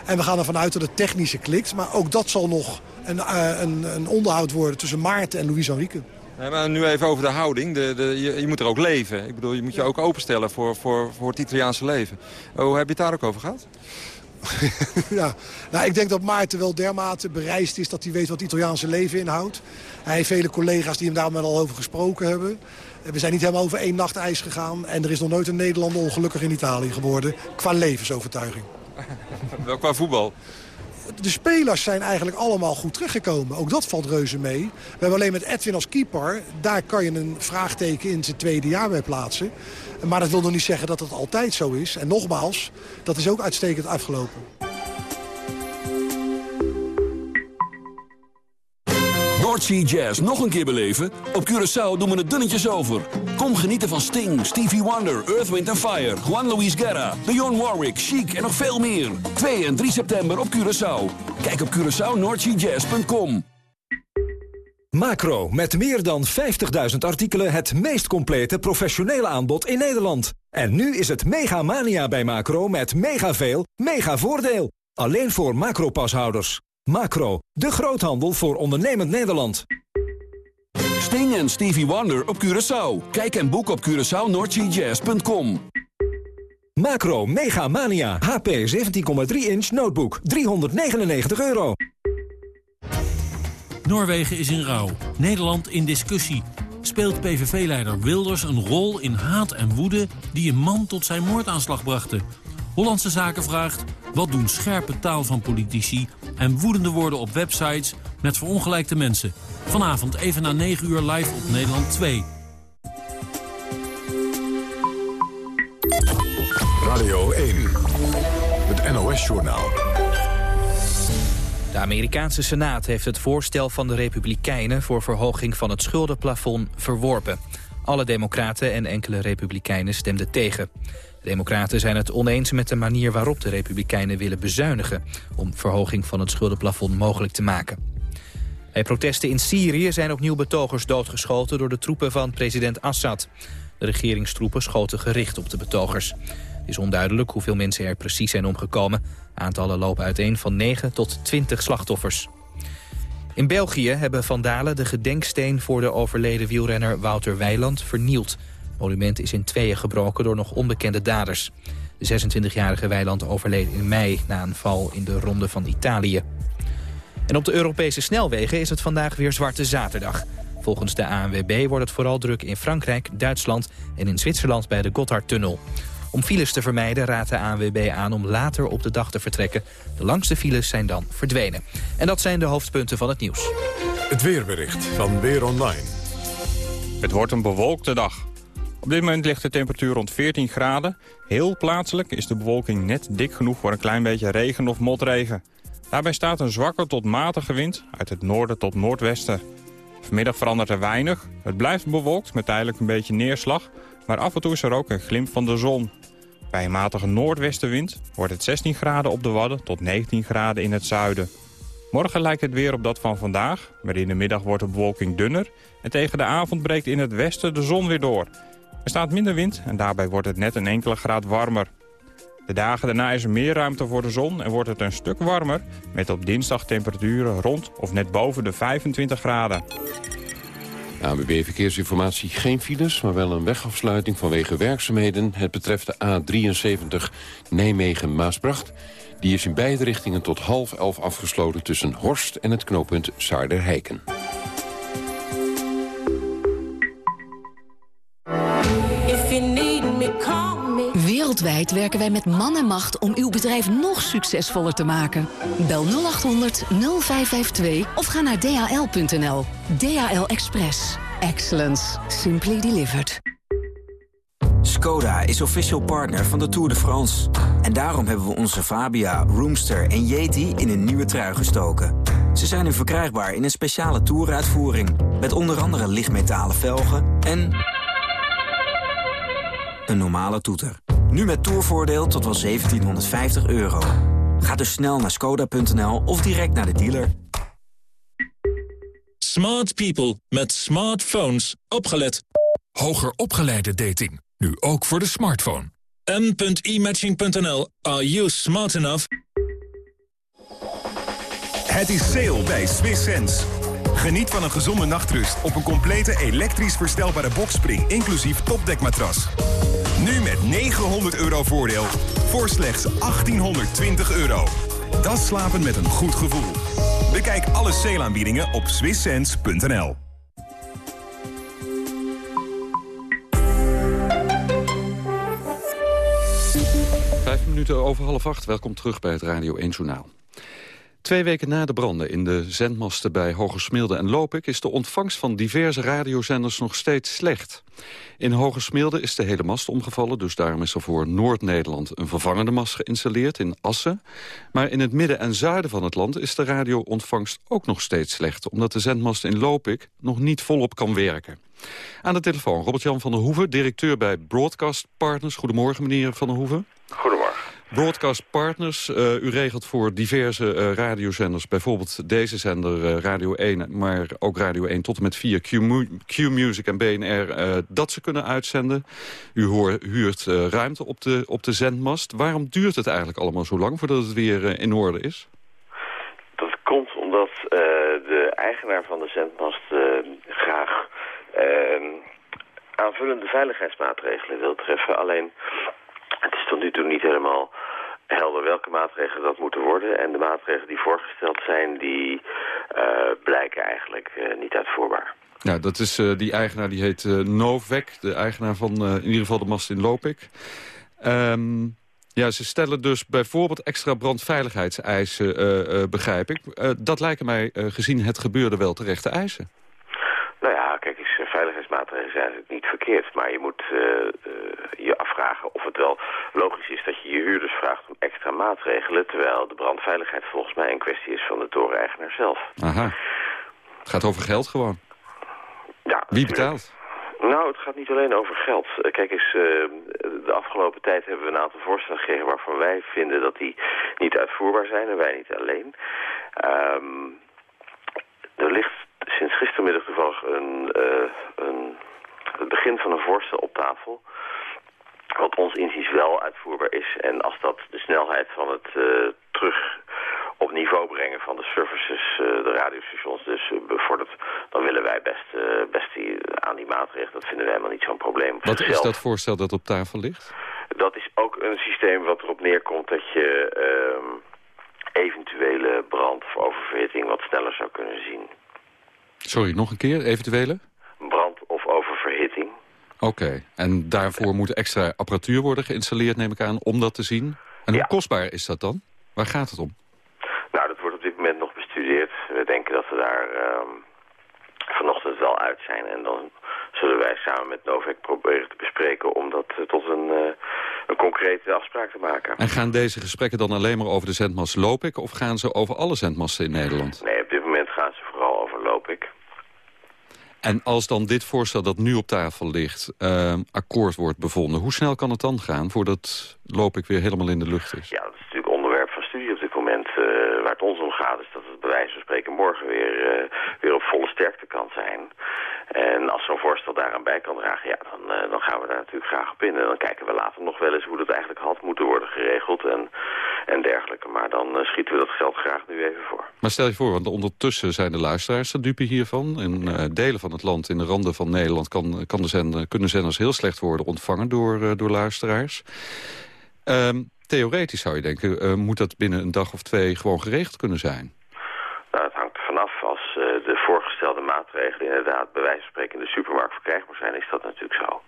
En we gaan ervan uit dat het technische klikt. Maar ook dat zal nog een, uh, een, een onderhoud worden tussen Maarten en Luis Enrique. Nee, maar nu even over de houding. De, de, je, je, moet er ook leven. Ik bedoel, je moet je ook openstellen voor, voor, voor het Italiaanse leven. Hoe heb je het daar ook over gehad? ja, nou, ik denk dat Maarten wel dermate bereisd is dat hij weet wat het Italiaanse leven inhoudt. Hij heeft vele collega's die hem daar al over gesproken hebben. We zijn niet helemaal over één nacht ijs gegaan. En er is nog nooit een Nederlander ongelukkig in Italië geworden. Qua levensovertuiging. Wel qua voetbal? De spelers zijn eigenlijk allemaal goed terechtgekomen. Ook dat valt reuze mee. We hebben alleen met Edwin als keeper. Daar kan je een vraagteken in zijn tweede jaar bij plaatsen. Maar dat wil nog niet zeggen dat het altijd zo is. En nogmaals, dat is ook uitstekend afgelopen. Noordsea Jazz nog een keer beleven? Op Curaçao doen we het dunnetjes over. Kom genieten van Sting, Stevie Wonder, Earth, Wind Fire... Juan Luis Guerra, Dionne Warwick, Chic en nog veel meer. 2 en 3 september op Curaçao. Kijk op CuraçaoNoordseaJazz.com. Macro, met meer dan 50.000 artikelen het meest complete professionele aanbod in Nederland. En nu is het mega mania bij Macro met mega veel, mega voordeel. Alleen voor Macro-pashouders. Macro, de groothandel voor ondernemend Nederland. Sting en Stevie Wonder op Curaçao. Kijk en boek op CuraçaoNoordseaJazz.com. Macro Mega Mania. HP 17,3 inch notebook. 399 euro. Noorwegen is in rouw. Nederland in discussie. Speelt PVV-leider Wilders een rol in haat en woede... die een man tot zijn moordaanslag brachten? Hollandse Zaken vraagt... wat doen scherpe taal van politici... en woedende woorden op websites met verongelijkte mensen? Vanavond even na 9 uur live op Nederland 2. Radio 1. Het NOS-journaal. De Amerikaanse Senaat heeft het voorstel van de Republikeinen... voor verhoging van het schuldenplafond verworpen. Alle democraten en enkele republikeinen stemden tegen. De democraten zijn het oneens met de manier waarop de republikeinen willen bezuinigen... om verhoging van het schuldenplafond mogelijk te maken. Bij protesten in Syrië zijn opnieuw betogers doodgeschoten... door de troepen van president Assad. De regeringstroepen schoten gericht op de betogers. Het is onduidelijk hoeveel mensen er precies zijn omgekomen. Aantallen lopen uiteen van 9 tot 20 slachtoffers. In België hebben vandalen de gedenksteen voor de overleden wielrenner Wouter Weiland vernield. Het monument is in tweeën gebroken door nog onbekende daders. De 26-jarige Weiland overleed in mei na een val in de Ronde van Italië. En op de Europese snelwegen is het vandaag weer Zwarte Zaterdag. Volgens de ANWB wordt het vooral druk in Frankrijk, Duitsland en in Zwitserland bij de Gotthardtunnel. Om files te vermijden raadt de ANWB aan om later op de dag te vertrekken. De langste files zijn dan verdwenen. En dat zijn de hoofdpunten van het nieuws. Het weerbericht van Weer Online. Het wordt een bewolkte dag. Op dit moment ligt de temperatuur rond 14 graden. Heel plaatselijk is de bewolking net dik genoeg voor een klein beetje regen of motregen. Daarbij staat een zwakke tot matige wind uit het noorden tot noordwesten. Vanmiddag verandert er weinig. Het blijft bewolkt met tijdelijk een beetje neerslag... maar af en toe is er ook een glimp van de zon. Bij een matige noordwestenwind wordt het 16 graden op de Wadden tot 19 graden in het zuiden. Morgen lijkt het weer op dat van vandaag, maar in de middag wordt de bewolking dunner... en tegen de avond breekt in het westen de zon weer door. Er staat minder wind en daarbij wordt het net een enkele graad warmer. De dagen daarna is er meer ruimte voor de zon en wordt het een stuk warmer... met op dinsdag temperaturen rond of net boven de 25 graden. ANWB Verkeersinformatie geen files, maar wel een wegafsluiting vanwege werkzaamheden. Het betreft de A73 Nijmegen-Maasbracht. Die is in beide richtingen tot half elf afgesloten tussen Horst en het knooppunt Saarderheiken. Wereldwijd werken wij met man en macht om uw bedrijf nog succesvoller te maken. Bel 0800 0552 of ga naar dhl.nl. DHL Express. Excellence. Simply delivered. Skoda is official partner van de Tour de France. En daarom hebben we onze Fabia, Roomster en Yeti in een nieuwe trui gestoken. Ze zijn nu verkrijgbaar in een speciale Touruitvoering... met onder andere lichtmetalen velgen en... een normale toeter. Nu met tourvoordeel tot wel 1750 euro. Ga dus snel naar skoda.nl of direct naar de dealer. Smart people met smartphones. Opgelet. Hoger opgeleide dating. Nu ook voor de smartphone. m.imatching.nl. Are you smart enough? Het is sale bij Swiss Sense. Geniet van een gezonde nachtrust op een complete elektrisch verstelbare boxspring... inclusief topdekmatras. Nu met 900 euro voordeel voor slechts 1820 euro. Dat slapen met een goed gevoel. Bekijk alle sale op swisssense.nl. Vijf minuten over half acht. Welkom terug bij het Radio 1 Journaal. Twee weken na de branden in de zendmasten bij Hogesmilde en Lopik... is de ontvangst van diverse radiozenders nog steeds slecht. In Hogesmilde is de hele mast omgevallen... dus daarom is er voor Noord-Nederland een vervangende mast geïnstalleerd in Assen. Maar in het midden en zuiden van het land is de radioontvangst ook nog steeds slecht... omdat de zendmast in Lopik nog niet volop kan werken. Aan de telefoon Robert-Jan van der Hoeven, directeur bij Broadcast Partners. Goedemorgen, meneer Van der Hoeven. Broadcast Partners, uh, u regelt voor diverse uh, radiozenders... bijvoorbeeld deze zender uh, Radio 1, maar ook Radio 1 tot en met 4... Q-Music en BNR, dat ze kunnen uitzenden. U huurt ruimte op de, op de zendmast. Waarom duurt het eigenlijk allemaal zo lang voordat het weer in orde is? Dat komt omdat de eigenaar van de zendmast graag aanvullende veiligheidsmaatregelen wil treffen. Alleen het is tot nu toe niet helemaal helder welke maatregelen dat moeten worden. En de maatregelen die voorgesteld zijn, die uh, blijken eigenlijk uh, niet uitvoerbaar. Ja, dat is uh, die eigenaar, die heet Novek, de eigenaar van in ieder geval de mast in Lopik. Um, ja, ze stellen dus bijvoorbeeld extra brandveiligheidseisen, begrijp ik. dat lijken mij gezien het gebeurde wel terecht te eisen veiligheidsmaatregelen zijn natuurlijk niet verkeerd. Maar je moet uh, uh, je afvragen of het wel logisch is dat je je huurders vraagt om extra maatregelen... terwijl de brandveiligheid volgens mij een kwestie is van de toreneigenaar zelf. Aha. Het gaat over geld gewoon. Ja, Wie betaalt? Nou, het gaat niet alleen over geld. Eh, kijk eens, de afgelopen tijd hebben we een aantal voorstellen gekregen... waarvan wij vinden dat die niet uitvoerbaar zijn en wij niet alleen. Um, er ligt sinds gistermiddag toevallig een, uh, een, het begin van een voorstel op tafel. Wat ons inziens wel uitvoerbaar is. En als dat de snelheid van het uh, terug op niveau brengen van de services, uh, de radiostations dus bevordert, dan willen wij best, best die, aan die maatregelen. Dat vinden wij helemaal niet zo'n probleem. Wat is dat voorstel dat op tafel ligt? Dat is ook een systeem wat erop neerkomt dat je ehm, eventuele brand of oververhitting wat sneller zou kunnen zien. Sorry, nog een keer, eventuele? Brand of oververhitting. Oké, en daarvoor moet extra apparatuur worden geïnstalleerd, neem ik aan, om dat te zien. En hoe kostbaar is dat dan? Waar gaat het om? Nou, dat wordt op dit moment nog bestudeerd. We denken dat we daar uh, vanochtend wel uit zijn. En dan zullen wij samen met Novek proberen te bespreken om dat uh, tot een, uh, een concrete afspraak te maken. En gaan deze gesprekken dan alleen maar over de zendmast Lopik of gaan ze over alle zendmasten in Nederland? Nee, op dit moment gaan ze vooral over Lopik. En als dan dit voorstel dat nu op tafel ligt, uh, akkoord wordt bevonden... hoe snel kan het dan gaan voordat loop ik weer helemaal in de lucht is? Ja, dat is natuurlijk onderwerp van studie op dit moment. Uh, waar het ons om gaat is dat het bij wijze van spreken morgen weer, uh, weer op volle sterkte kan zijn. En als zo'n voorstel daaraan bij kan dragen, ja, dan, uh, dan gaan we daar natuurlijk graag op in. En dan kijken we later nog wel eens hoe dat eigenlijk had moeten worden geregeld en, en dergelijke. Maar dan uh, schieten we dat geld graag nu even voor. Maar stel je voor, want ondertussen zijn de luisteraars de dupe hiervan. In uh, delen van het land, in de randen van Nederland, kan, kan de zender, kunnen zenders heel slecht worden ontvangen door, door luisteraars. Um, theoretisch zou je denken, moet dat binnen een dag of twee gewoon geregeld kunnen zijn? Nou, het hangt er vanaf. Als uh, de voorgestelde maatregelen inderdaad bij wijze van spreken in de supermarkt verkrijgbaar zijn, is dat natuurlijk zo.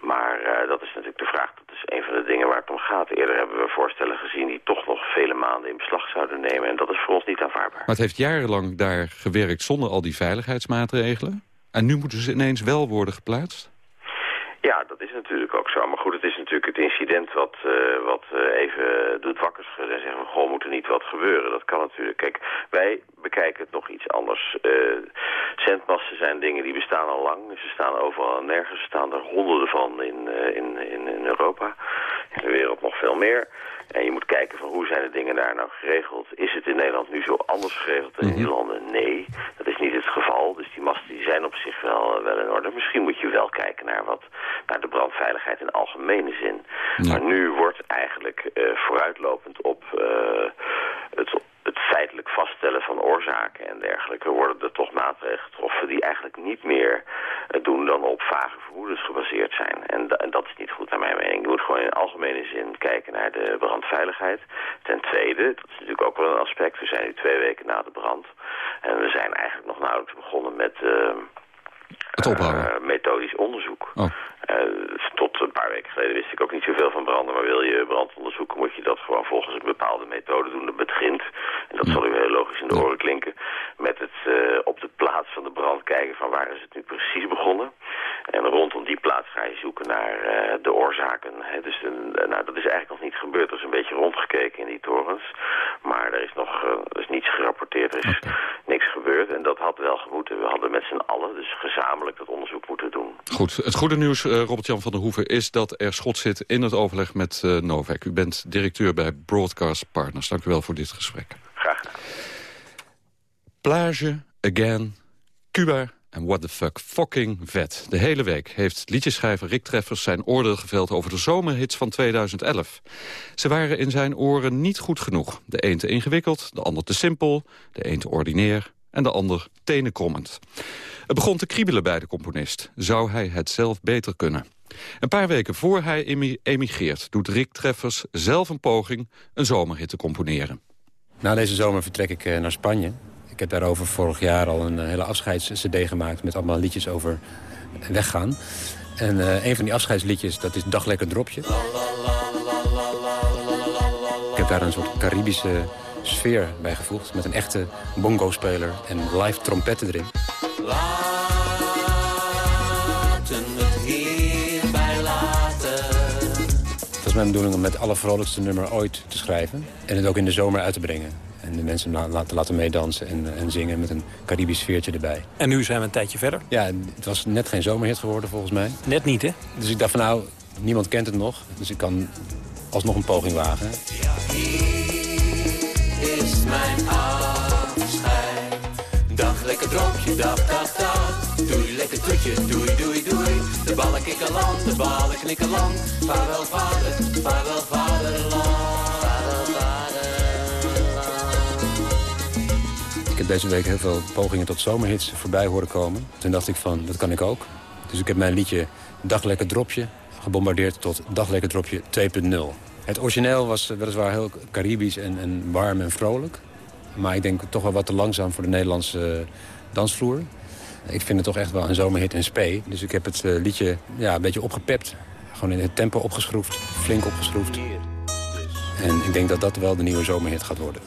Maar uh, dat is natuurlijk de vraag. Dat is een van de dingen waar het om gaat. Eerder hebben we voorstellen gezien die toch nog vele maanden in beslag zouden nemen. En dat is voor ons niet aanvaardbaar. Maar het heeft jarenlang daar gewerkt zonder al die veiligheidsmaatregelen. En nu moeten ze ineens wel worden geplaatst? Ja, dat is natuurlijk ook zo. Maar goed, het is natuurlijk het incident wat, uh, wat uh, even doet wakker schudden en zeggen, goh, moet er niet wat gebeuren. Dat kan natuurlijk. Kijk, wij bekijken het nog iets anders. Uh, zendmasten zijn dingen die bestaan al lang. Ze staan overal en nergens. Er staan er honderden van in, in, in, in Europa. In de wereld nog veel meer. En je moet kijken van hoe zijn de dingen daar nou geregeld. Is het in Nederland nu zo anders geregeld dan in die landen? Nee, dat is niet het geval. Dus die masten die zijn op zich wel, wel in orde. Misschien moet je wel kijken naar, wat, naar de brandveiligheid in algemene zin. Ja. Maar nu wordt eigenlijk uh, vooruitlopend op uh, het, het feitelijk vaststellen van oorzaken en dergelijke worden er toch maatregelen getroffen die eigenlijk niet meer uh, doen dan op vage vermoedens gebaseerd zijn. En, en, dat is niet goed naar mijn mening. Je moet gewoon in algemene zin kijken naar de brandveiligheid. Ten tweede, dat is natuurlijk ook wel een aspect, we zijn nu twee weken na de brand en we zijn eigenlijk nog nauwelijks begonnen met... Uh, het. Uh, methodisch onderzoek. Oh. Uh, tot een paar weken geleden wist ik ook niet zoveel van branden. Maar wil je brand onderzoeken moet je dat gewoon volgens een bepaalde methode doen. Dat begint, en dat zal u heel logisch in de oren klinken, met het uh, op de plaats van de brand kijken van waar is het nu precies begonnen. En rondom die plaats ga je zoeken naar uh, de oorzaken. Hè. Dus nou, dat is eigenlijk nog niet gebeurd. Er is een beetje rondgekeken in die torens. Maar er is nog er is niets gerapporteerd. Er is okay. niks gebeurd. En dat had wel gemoeten. We hadden met z'n allen dus gezamenlijk dat onderzoek moeten doen. Goed, het goede nieuws, Robert-Jan van der Hoeven... is dat er schot zit in het overleg met uh, Novak. U bent directeur bij Broadcast Partners. Dank u wel voor dit gesprek. Graag gedaan. Plage, Again, Cuba en What the Fuck Fucking Vet. De hele week heeft liedjeschrijver Rick Treffers zijn oordeel geveld... over de zomerhits van 2011. Ze waren in zijn oren niet goed genoeg. De een te ingewikkeld, de ander te simpel, de een te ordinair... en de ander tenenkrommend. Het begon te kriebelen bij de componist. Zou hij het zelf beter kunnen? Een paar weken voor hij emigreert... doet Rick Treffers zelf een poging een zomerhit te componeren. Na deze zomer vertrek ik naar Spanje. Ik heb daarover vorig jaar al een hele afscheids-cd gemaakt... met allemaal liedjes over weggaan. En uh, een van die afscheidsliedjes, dat is Dag Lekker Dropje. Ik heb daar een soort Caribische sfeer bij gevoegd... met een echte bongo-speler en live trompetten erin. Laten het hierbij laten. Het was mijn bedoeling om met alle vrolijkste nummer ooit te schrijven... en het ook in de zomer uit te brengen. En de mensen la te laten meedansen en, en zingen met een Caribisch sfeertje erbij. En nu zijn we een tijdje verder? Ja, het was net geen zomerhit geworden volgens mij. Net niet, hè? Dus ik dacht van nou, niemand kent het nog. Dus ik kan alsnog een poging wagen. Ja, mijn afscheid. Dag lekker dropje, dag, dag, dag. Doei lekker toetje, doei, doei, doei. De ballen kikken land, de ballen knikken land. Vaarwel vader, vaarwel vaderland. Ik heb deze week heel veel pogingen tot zomerhits voorbij horen komen. Toen dacht ik van, dat kan ik ook. Dus ik heb mijn liedje Dag Lekker Dropje gebombardeerd tot Dag Lekker Dropje 2.0. Het origineel was weliswaar heel Caribisch en, en warm en vrolijk. Maar ik denk toch wel wat te langzaam voor de Nederlandse dansvloer. Ik vind het toch echt wel een zomerhit in spe. Dus ik heb het liedje ja, een beetje opgepept. Gewoon in het tempo opgeschroefd, flink opgeschroefd. En ik denk dat dat wel de nieuwe zomerhit gaat worden.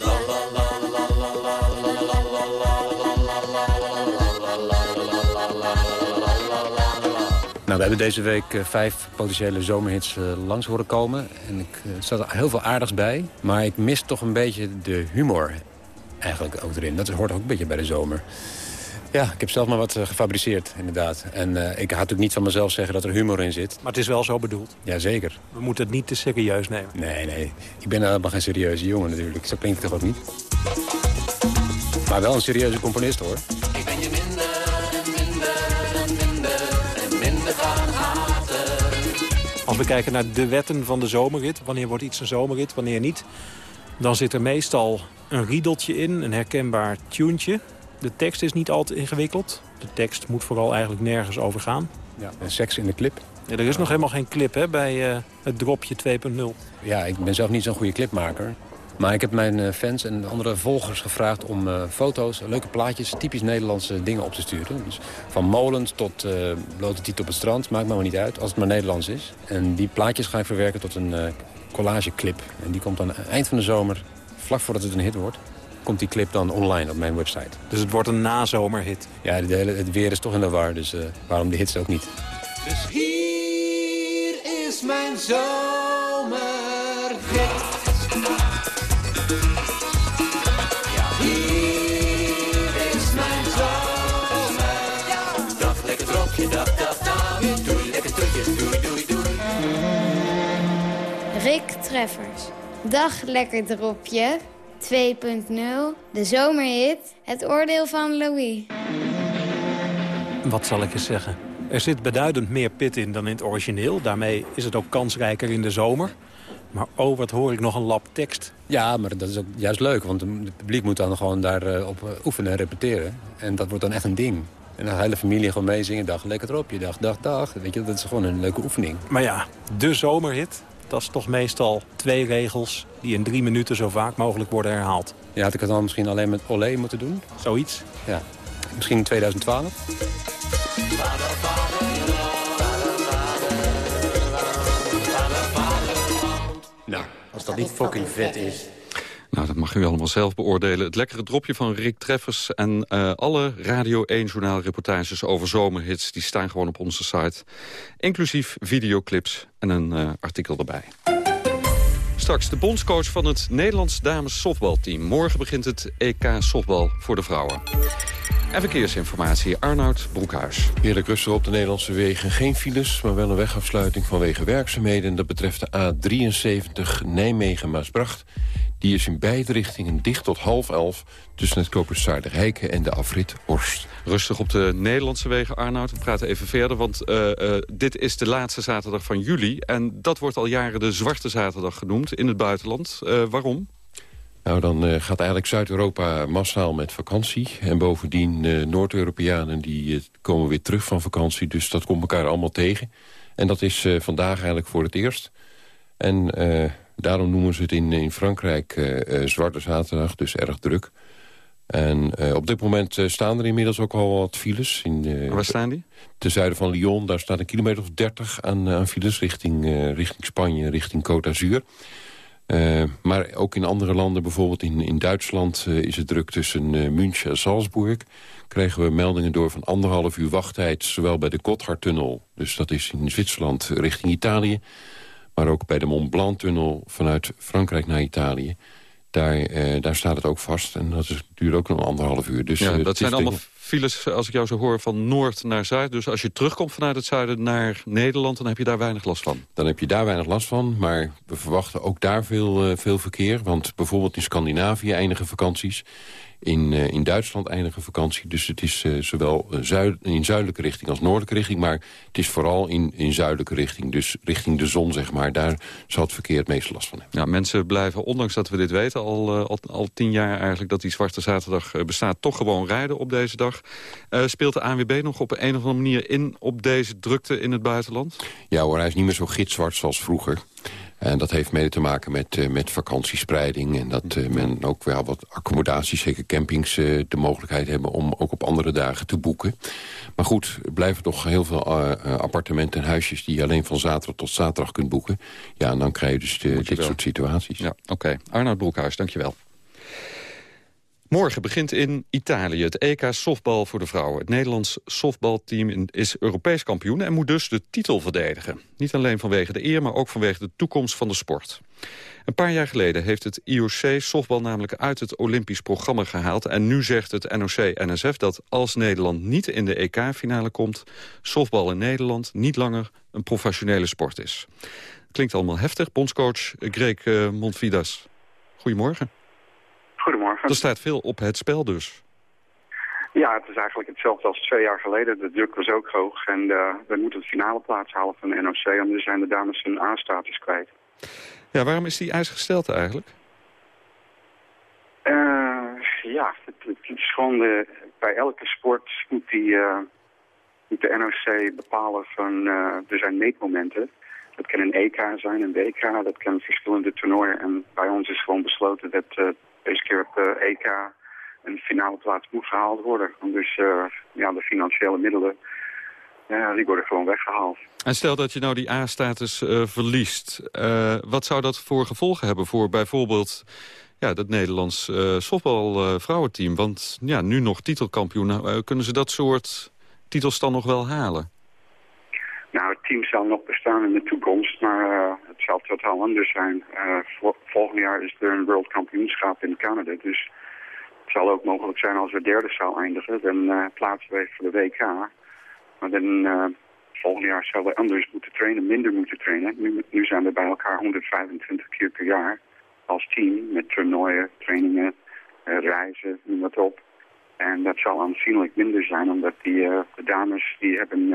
Nou, we hebben deze week uh, vijf potentiële zomerhits uh, langs horen komen. En ik, uh, er zat heel veel aardigs bij. Maar ik mis toch een beetje de humor eigenlijk ook erin. Dat hoort ook een beetje bij de zomer. Ja, ik heb zelf maar wat gefabriceerd, inderdaad. En ik ga natuurlijk niet van mezelf zeggen dat er humor in zit. Maar het is wel zo bedoeld. Jazeker. We moeten het niet te serieus nemen. Nee, nee. Ik ben helemaal geen serieuze jongen natuurlijk. Zo klinkt het toch ook niet? Maar wel een serieuze componist, hoor. Ik ben je minder Als we kijken naar de wetten van de zomerrit, wanneer wordt iets een zomerrit, wanneer niet... dan zit er meestal een riedeltje in, een herkenbaar tuentje. De tekst is niet al te ingewikkeld. De tekst moet vooral eigenlijk nergens over gaan. Ja, en seks in de clip. Ja, er is nog helemaal geen clip hè, bij uh, het dropje 2.0. Ja, ik ben zelf niet zo'n goede clipmaker. Maar ik heb mijn fans en andere volgers gevraagd om uh, foto's, leuke plaatjes, typisch Nederlandse dingen op te sturen. Dus van molens tot uh, blote tiet op het strand, maakt me maar niet uit, als het maar Nederlands is. En die plaatjes ga ik verwerken tot een uh, collageclip. En die komt dan eind van de zomer, vlak voordat het een hit wordt, komt die clip dan online op mijn website. Dus het wordt een nazomerhit? Ja, de hele, het weer is toch in de war, dus waarom de hits ook niet. Dus hier is mijn zomerhit. Treffers. Dag lekker dropje. 2.0. De zomerhit. Het oordeel van Louis. Wat zal ik eens zeggen? Er zit beduidend meer pit in dan in het origineel. Daarmee is het ook kansrijker in de zomer. Maar oh, wat hoor ik nog een lap tekst. Ja, maar dat is ook juist leuk, want het publiek moet dan gewoon daarop op oefenen en repeteren. En dat wordt dan echt een ding. En de hele familie gewoon meezingen, dag lekker erop, je dag, dag, dag. Weet je, dat is gewoon een leuke oefening. Maar ja, de zomerhit, dat is toch meestal twee regels... die in drie minuten zo vaak mogelijk worden herhaald. Ja, had ik het dan misschien alleen met Olé moeten doen? Zoiets. Ja, misschien in 2012. Nou, als dat niet fucking vet is... Nou, dat mag u allemaal zelf beoordelen. Het lekkere dropje van Rick Treffers en uh, alle Radio 1-journaal reportages over zomerhits... die staan gewoon op onze site. Inclusief videoclips en een uh, artikel erbij. Straks de bondscoach van het Nederlands dames softbalteam. Morgen begint het EK softbal voor de vrouwen. En verkeersinformatie, Arnoud Broekhuis. Heerlijk rustig op de Nederlandse wegen. Geen files, maar wel een wegafsluiting vanwege werkzaamheden. Dat betreft de A73 Nijmegen-Maasbracht. Die is in beide richtingen dicht tot half elf... tussen het Kopersaarder-Heiken en de afrit Orst. Rustig op de Nederlandse wegen, Arnoud. We praten even verder, want uh, uh, dit is de laatste zaterdag van juli. En dat wordt al jaren de Zwarte Zaterdag genoemd in het buitenland. Uh, waarom? Nou, dan uh, gaat eigenlijk Zuid-Europa massaal met vakantie. En bovendien uh, Noord-Europeanen die uh, komen weer terug van vakantie. Dus dat komt elkaar allemaal tegen. En dat is vandaag eigenlijk voor het eerst. En daarom noemen ze het in, in Frankrijk Zwarte Zaterdag, dus erg druk. En op dit moment staan er inmiddels ook al wat files. In, Waar staan die? Ten zuiden van Lyon, daar staat een kilometer of 30 aan, aan files richting, richting Spanje, richting Côte d'Azur. Uh, maar ook in andere landen, bijvoorbeeld in, in Duitsland... Uh, is het druk tussen uh, München en Salzburg. Krijgen we meldingen door van anderhalf uur wachttijd... zowel bij de Gotthardtunnel, dus dat is in Zwitserland richting Italië... maar ook bij de Mont Blanc-tunnel vanuit Frankrijk naar Italië. Daar, daar staat het ook vast en dat is, duurt ook een anderhalf uur. Dus, ja, dat zijn allemaal files, als ik jou zo hoor, van noord naar zuid. Dus als je terugkomt vanuit het zuiden naar Nederland... dan heb je daar weinig last van. Dan heb je daar weinig last van, maar we verwachten ook daar veel, uh, veel verkeer. Want bijvoorbeeld in Scandinavië eindigen vakanties. In, uh, in Duitsland eindigen vakantie. Dus het is uh, zowel zuid, in zuidelijke richting als noordelijke richting. Maar het is vooral in, in zuidelijke richting. Dus richting de zon, zeg maar. Daar zal het verkeer het meest last van hebben. Ja, mensen blijven, ondanks dat we dit weten... al, al, al tien jaar eigenlijk dat die Zwarte Zaterdag bestaat... toch gewoon rijden op deze dag. speelt de ANWB nog op een of andere manier in... op deze drukte in het buitenland? Ja hoor, hij is niet meer zo gitzwart zoals vroeger. En dat heeft mede te maken met, uh, met vakantiespreiding. En dat uh, men ook wel wat accommodaties, zeker campings... Uh, de mogelijkheid hebben om ook op andere dagen te boeken. Maar goed, er blijven toch heel veel appartementen en huisjes... die je alleen van zaterdag tot zaterdag kunt boeken. Ja, en dan krijg je dus dit wel. soort situaties. Ja, oké. Okay. Arnoud Broekhuis, dankjewel. Morgen begint in Italië het EK softbal voor de vrouwen. Het Nederlands softbalteam is Europees kampioen... en moet dus de titel verdedigen. Niet alleen vanwege de eer, maar ook vanwege de toekomst van de sport. Een paar jaar geleden heeft het IOC softbal namelijk uit het Olympisch programma gehaald... en nu zegt het NOC-NSF dat als Nederland niet in de EK-finale komt... softbal in Nederland niet langer een professionele sport is. Klinkt allemaal heftig. Bondscoach Greg uh, Montvidas. Goedemorgen. Goedemorgen. Er staat veel op het spel dus. Ja, het is eigenlijk hetzelfde als twee jaar geleden. De druk was ook hoog en uh, we moeten de finale plaats halen van de NOC. Anders zijn de dames hun A-status kwijt. Ja, waarom is die eis gesteld eigenlijk? Uh, ja, het, het, is gewoon de, bij elke sport moet, die, uh, moet de NOC bepalen van... er zijn meetmomenten. Dat kan een EK zijn, een WK, dat kan verschillende toernooien. En bij ons is gewoon besloten dat deze keer op de EK een finale plaats moet gehaald worden. Dus uh, ja, de financiële middelen, ja, die worden gewoon weggehaald. En stel dat je nou die A-status uh, verliest. Uh, wat zou dat voor gevolgen hebben voor bijvoorbeeld ja, dat Nederlands softbal-vrouwenteam? Want ja, nu nog titelkampioen, kunnen ze dat soort titels dan nog wel halen? Nou, het team zal nog bestaan in de toekomst, maar uh, het zal totaal anders zijn. Vol volgend jaar is er een World Kampioenschap in Canada, dus het zal ook mogelijk zijn als we derde zou eindigen. Dan uh, plaatsen we voor de WK. Maar dan volgend jaar zouden we anders moeten trainen, minder moeten trainen. Nu, zijn we bij elkaar 125 keer per jaar als team met toernooien, trainingen, reizen, noem dat op. En dat zal aanzienlijk minder zijn, omdat die de dames die hebben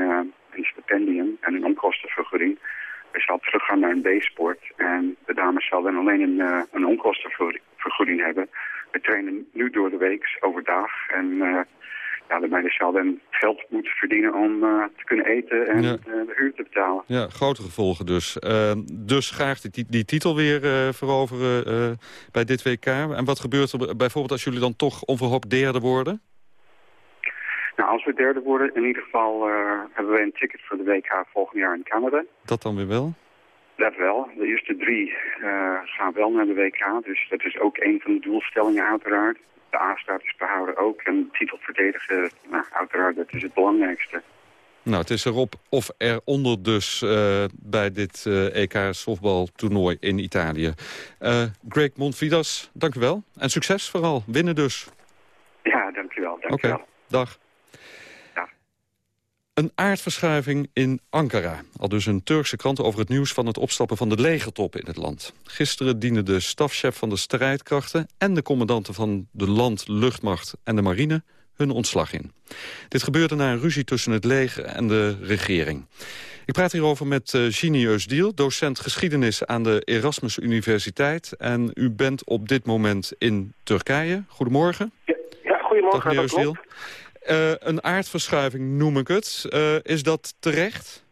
een stipendium en een onkostenvergoeding. hij zal teruggaan naar een B-sport. En de dames zal dan alleen een, uh, een onkostenvergoeding hebben. We trainen nu door de week, overdag. En uh, ja, de meiden zal dan geld moeten verdienen om uh, te kunnen eten en Ja. de huur te betalen. Ja, grote gevolgen dus. Dus graag die, die titel weer veroveren bij dit WK. En wat gebeurt er bijvoorbeeld als jullie dan toch onverhoopt derde worden? Nou, als we derde worden, in ieder geval uh, hebben wij een ticket voor de WK volgend jaar in Canada. Dat dan weer wel? Dat wel. De eerste drie uh, gaan wel naar de WK, dus dat is ook een van de doelstellingen uiteraard. De A-status behouden ook en titel verdedigen, nou, uiteraard, dat is het belangrijkste. Nou, het is erop of eronder dus uh, bij dit EK softbaltoernooi in Italië. Greg Montvidas, dank u wel. En succes vooral. Winnen dus. Ja, dank u wel. Okay. dag. Een aardverschuiving in Ankara. Al dus een Turkse krant over het nieuws van het opstappen van de legertop in het land. Gisteren dienden de stafchef van de strijdkrachten... en de commandanten van de land, luchtmacht en de marine hun ontslag in. Dit gebeurde na een ruzie tussen het leger en de regering. Ik praat hierover met uh, Gini Özdil, docent geschiedenis aan de Erasmus Universiteit. En u bent op dit moment in Turkije. Goedemorgen. Ja, ja goedemorgen. Dag, meneer Özdil. Uh, een aardverschuiving noem ik het. Uh, is dat terecht?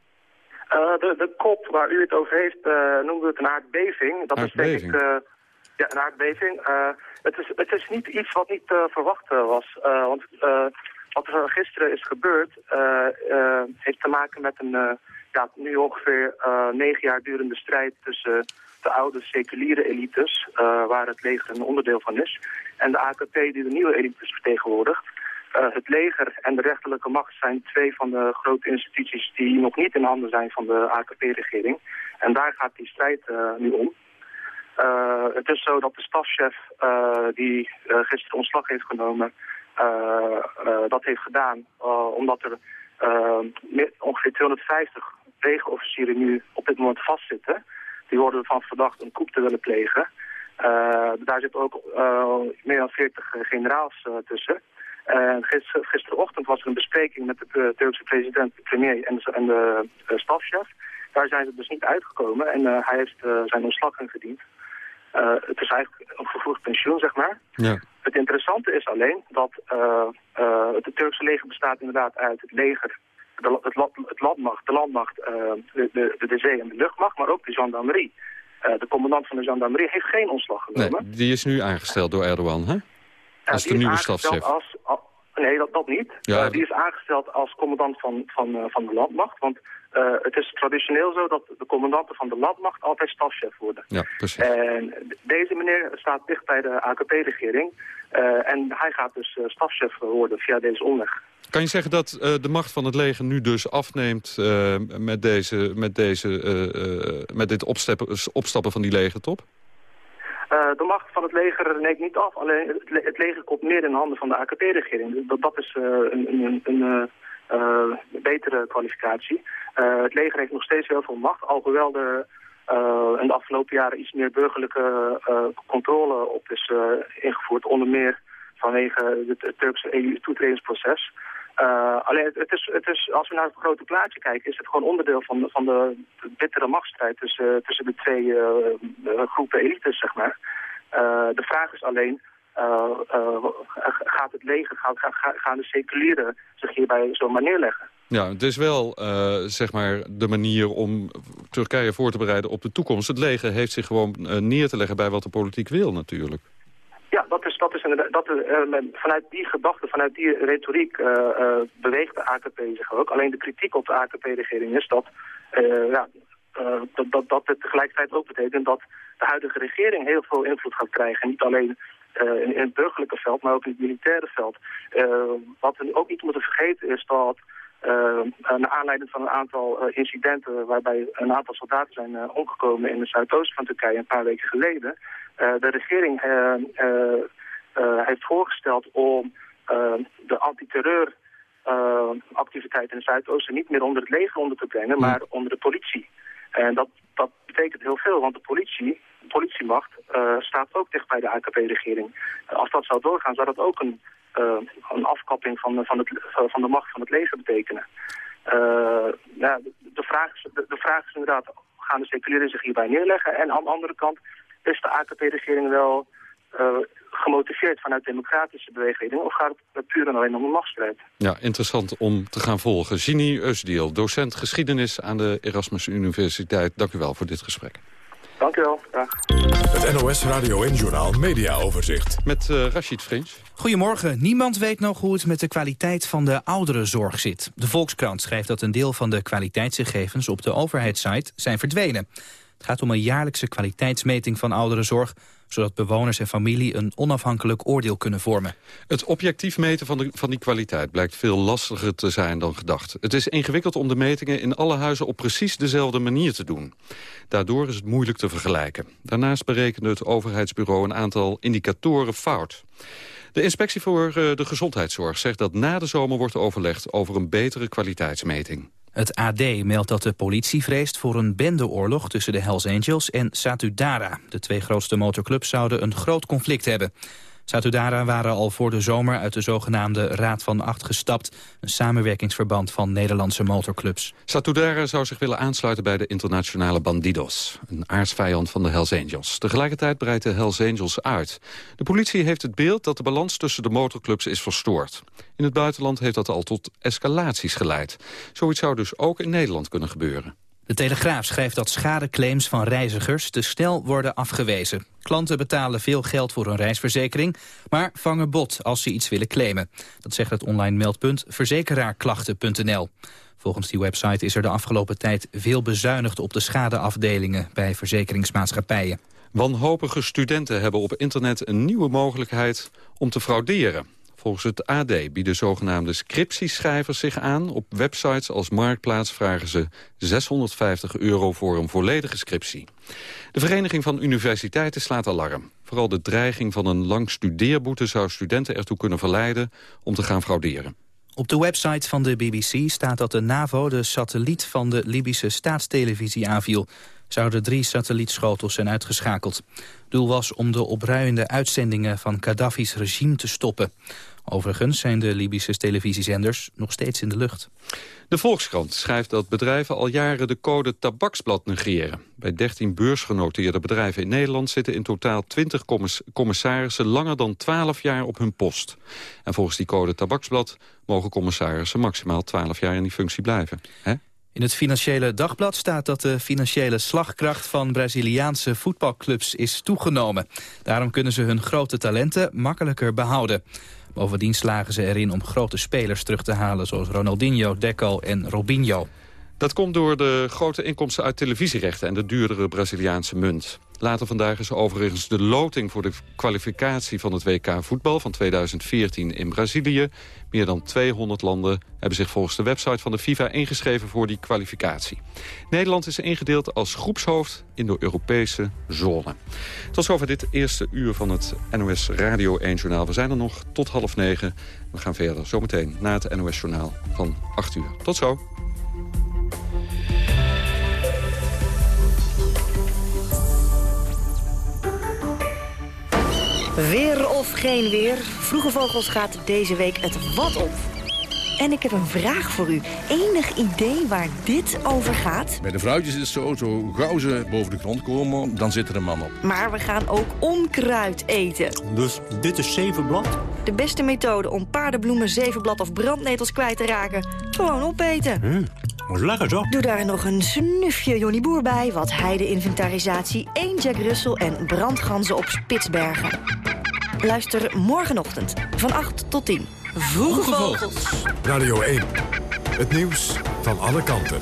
Uh, de, de kop waar u het over heeft noemen we het een aardbeving. Dat aardbeving. is denk ik ja, een aardbeving. het, is, het is niet iets wat niet verwacht was. want wat er gisteren is gebeurd heeft te maken met een ja, nu ongeveer negen jaar durende strijd tussen de oude seculiere elites, waar het leger een onderdeel van is, en de AKP die de nieuwe elites vertegenwoordigt. Uh, het leger en de rechterlijke macht zijn twee van de grote instituties die nog niet in handen zijn van de AKP-regering. En daar gaat die strijd uh, nu om. Uh, het is zo dat de stafchef die gisteren ontslag heeft genomen, dat heeft gedaan omdat er ongeveer 250 legerofficieren nu op dit moment vastzitten. Die worden ervan verdacht een coup te willen plegen. daar zitten ook meer dan 40 generaals tussen. Uh, gister, gisterochtend was er een bespreking met de Turkse president, de premier en de, en de uh, stafchef. Daar zijn ze dus niet uitgekomen en uh, hij heeft zijn ontslag ingediend. het is eigenlijk een vervroegd pensioen, zeg maar. Ja. Het interessante is alleen dat het Turkse leger bestaat inderdaad uit het leger, de, het, het landmacht, de landmacht, de, de, de, zee- en de luchtmacht, maar ook de gendarmerie. de commandant van de gendarmerie heeft geen ontslag genomen. Nee, die is nu aangesteld door Erdogan, hè? Als de nieuwe stafchef. Als, als, nee, dat, dat niet. Ja, uh, die is aangesteld als commandant van, van, uh, van de landmacht. Want uh, het is traditioneel zo dat de commandanten van de landmacht altijd stafchef worden. Ja, precies. En deze meneer staat dicht bij de AKP-regering. en hij gaat dus stafchef worden via deze omweg. Kan je zeggen dat de macht van het leger nu dus afneemt met, deze, met, deze, met dit opstappen, opstappen van die legertop? Uh, de macht van het leger neemt niet af. Alleen het, le het leger komt meer in de handen van de AKP-regering. Dus dat, is uh, een, een, een uh, betere kwalificatie. het leger heeft nog steeds heel veel macht. Alhoewel er in de afgelopen jaren iets meer burgerlijke controle op is ingevoerd. Onder meer vanwege het Turkse EU-toetredingsproces. Uh, alleen het, is, het is, als we naar het grote plaatje kijken, is het gewoon onderdeel van de, van de bittere machtsstrijd tussen, tussen de twee uh, groepen elites, zeg maar. De vraag is alleen, gaat het leger, gaat, gaan de seculieren zich hierbij zomaar neerleggen? Ja, het is wel zeg maar de manier om Turkije voor te bereiden op de toekomst. Het leger heeft zich gewoon neer te leggen bij wat de politiek wil natuurlijk. Dat is, dat is inderdaad, dat, uh, vanuit die gedachte, vanuit die retoriek uh, uh, beweegt de AKP zich ook. Alleen de kritiek op de AKP-regering is dat, ja, dat, dat, dat het tegelijkertijd ook betekent dat de huidige regering heel veel invloed gaat krijgen. Niet alleen in, het burgerlijke veld, maar ook in het militaire veld. wat we ook niet moeten vergeten is dat uh, naar aanleiding van een aantal incidenten waarbij een aantal soldaten zijn omgekomen in het zuidoosten van Turkije een paar weken geleden. De regering heeft voorgesteld om de antiterreur activiteiten in het zuidoosten niet meer onder het leger onder te brengen, maar onder de politie. En dat, dat betekent heel veel, want de politie, de politiemacht staat ook dicht bij de AKP-regering. als dat zou doorgaan, zou dat ook een uh, een afkapping van, van, het, van de macht van het leger betekenen. Uh, ja, de, vraag is, de, de, vraag is inderdaad, gaan de seculieren zich hierbij neerleggen. En aan de andere kant is de AKP-regering wel gemotiveerd vanuit democratische bewegingen... of gaat het puur en alleen om de machtsstrijd? Ja, interessant om te gaan volgen. Gini Eusdiel, docent geschiedenis aan de Erasmus Universiteit. Dank u wel voor dit gesprek. Dank u wel. Dag. Het NOS Radio en Journaal Media Overzicht. Met uh, Rachid Frins. Goedemorgen. Niemand weet nog hoe het met de kwaliteit van de ouderenzorg zit. De Volkskrant schrijft dat een deel van de kwaliteitsgegevens op de overheidssite zijn verdwenen. Het gaat om een jaarlijkse kwaliteitsmeting van ouderenzorg zodat bewoners en familie een onafhankelijk oordeel kunnen vormen. Het objectief meten van, de, van die kwaliteit blijkt veel lastiger te zijn dan gedacht. Het is ingewikkeld om de metingen in alle huizen op precies dezelfde manier te doen. Daardoor is het moeilijk te vergelijken. Daarnaast berekende het overheidsbureau een aantal indicatoren fout. De inspectie voor eh, de gezondheidszorg zegt dat na de zomer wordt overlegd over een betere kwaliteitsmeting. Het AD meldt dat de politie vreest voor een bendeoorlog tussen de Hells Angels en Satudara. De twee grootste motorclubs zouden een groot conflict hebben. Satudara waren al voor de zomer uit de zogenaamde Raad van Acht gestapt. Een samenwerkingsverband van Nederlandse motorclubs. Satudara zou zich willen aansluiten bij de internationale Bandidos. Een aardsvijand van de Hells Angels. Tegelijkertijd breidt de Hells Angels uit. De politie heeft het beeld dat de balans tussen de motorclubs is verstoord. In het buitenland heeft dat al tot escalaties geleid. Zoiets zou dus ook in Nederland kunnen gebeuren. De Telegraaf schrijft dat schadeclaims van reizigers te snel worden afgewezen. Klanten betalen veel geld voor een reisverzekering, maar vangen bot als ze iets willen claimen. Dat zegt het online meldpunt verzekeraarklachten.nl. Volgens die website is er de afgelopen tijd veel bezuinigd op de schadeafdelingen bij verzekeringsmaatschappijen. Wanhopige studenten hebben op internet een nieuwe mogelijkheid om te frauderen. Volgens het AD bieden zogenaamde scriptieschrijvers zich aan. Op websites als Marktplaats vragen ze 650 euro voor een volledige scriptie. De Vereniging van Universiteiten slaat alarm. Vooral de dreiging van een lang studeerboete zou studenten ertoe kunnen verleiden om te gaan frauderen. Op de website van de BBC staat dat de NAVO de satelliet van de Libische staatstelevisie aanviel zouden drie satellietschotels zijn uitgeschakeld. Doel was om de opruiende uitzendingen van Gaddafi's regime te stoppen. Overigens zijn de Libische televisiezenders nog steeds in de lucht. De Volkskrant schrijft dat bedrijven al jaren de code tabaksblad negeren. Bij 13 beursgenoteerde bedrijven in Nederland zitten in totaal 20 commissarissen langer dan 12 jaar op hun post. En volgens die code tabaksblad mogen commissarissen maximaal 12 jaar in die functie blijven. He? In het Financiële Dagblad staat dat de financiële slagkracht van Braziliaanse voetbalclubs is toegenomen. Daarom kunnen ze hun grote talenten makkelijker behouden. Bovendien slagen ze erin om grote spelers terug te halen... zoals Ronaldinho, Deco en Robinho. Dat komt door de grote inkomsten uit televisierechten... en de duurdere Braziliaanse munt. Later vandaag is overigens de loting voor de kwalificatie van het WK voetbal van 2014 in Brazilië. Meer dan 200 landen hebben zich volgens de website van de FIFA ingeschreven voor die kwalificatie. Nederland is ingedeeld als groepshoofd in de Europese zone. Tot zover dit eerste uur van het NOS Radio 1 Journaal. We zijn er nog tot half negen. We gaan verder zometeen na het NOS Journaal van 8 uur. Tot zo. Weer of geen weer, Vroege Vogels gaat deze week het wat op. En ik heb een vraag voor u. Enig idee waar dit over gaat? Bij de vrouwtjes is het zo, zo gauw ze boven de grond komen, dan zit er een man op. Maar we gaan ook onkruid eten. Dus dit is zevenblad? De beste methode om paardenbloemen, zevenblad of brandnetels kwijt te raken? Gewoon opeten. Hm. Lekker zo. Doe daar nog een snufje Johnny Boer bij, wat heide-inventarisatie, één Jack Russell en brandganzen op Spitsbergen. Luister morgenochtend van 8 tot 10. Vroege Vogels. Radio 1. Het nieuws van alle kanten.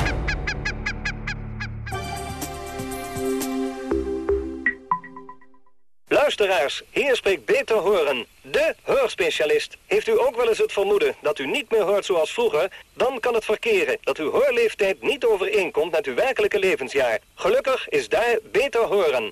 Luisteraars, hier spreekt Beter Horen, de hoorspecialist. Heeft u ook wel eens het vermoeden dat u niet meer hoort zoals vroeger? Dan kan het verkeren dat uw hoorleeftijd niet overeenkomt met uw werkelijke levensjaar. Gelukkig is daar Beter Horen.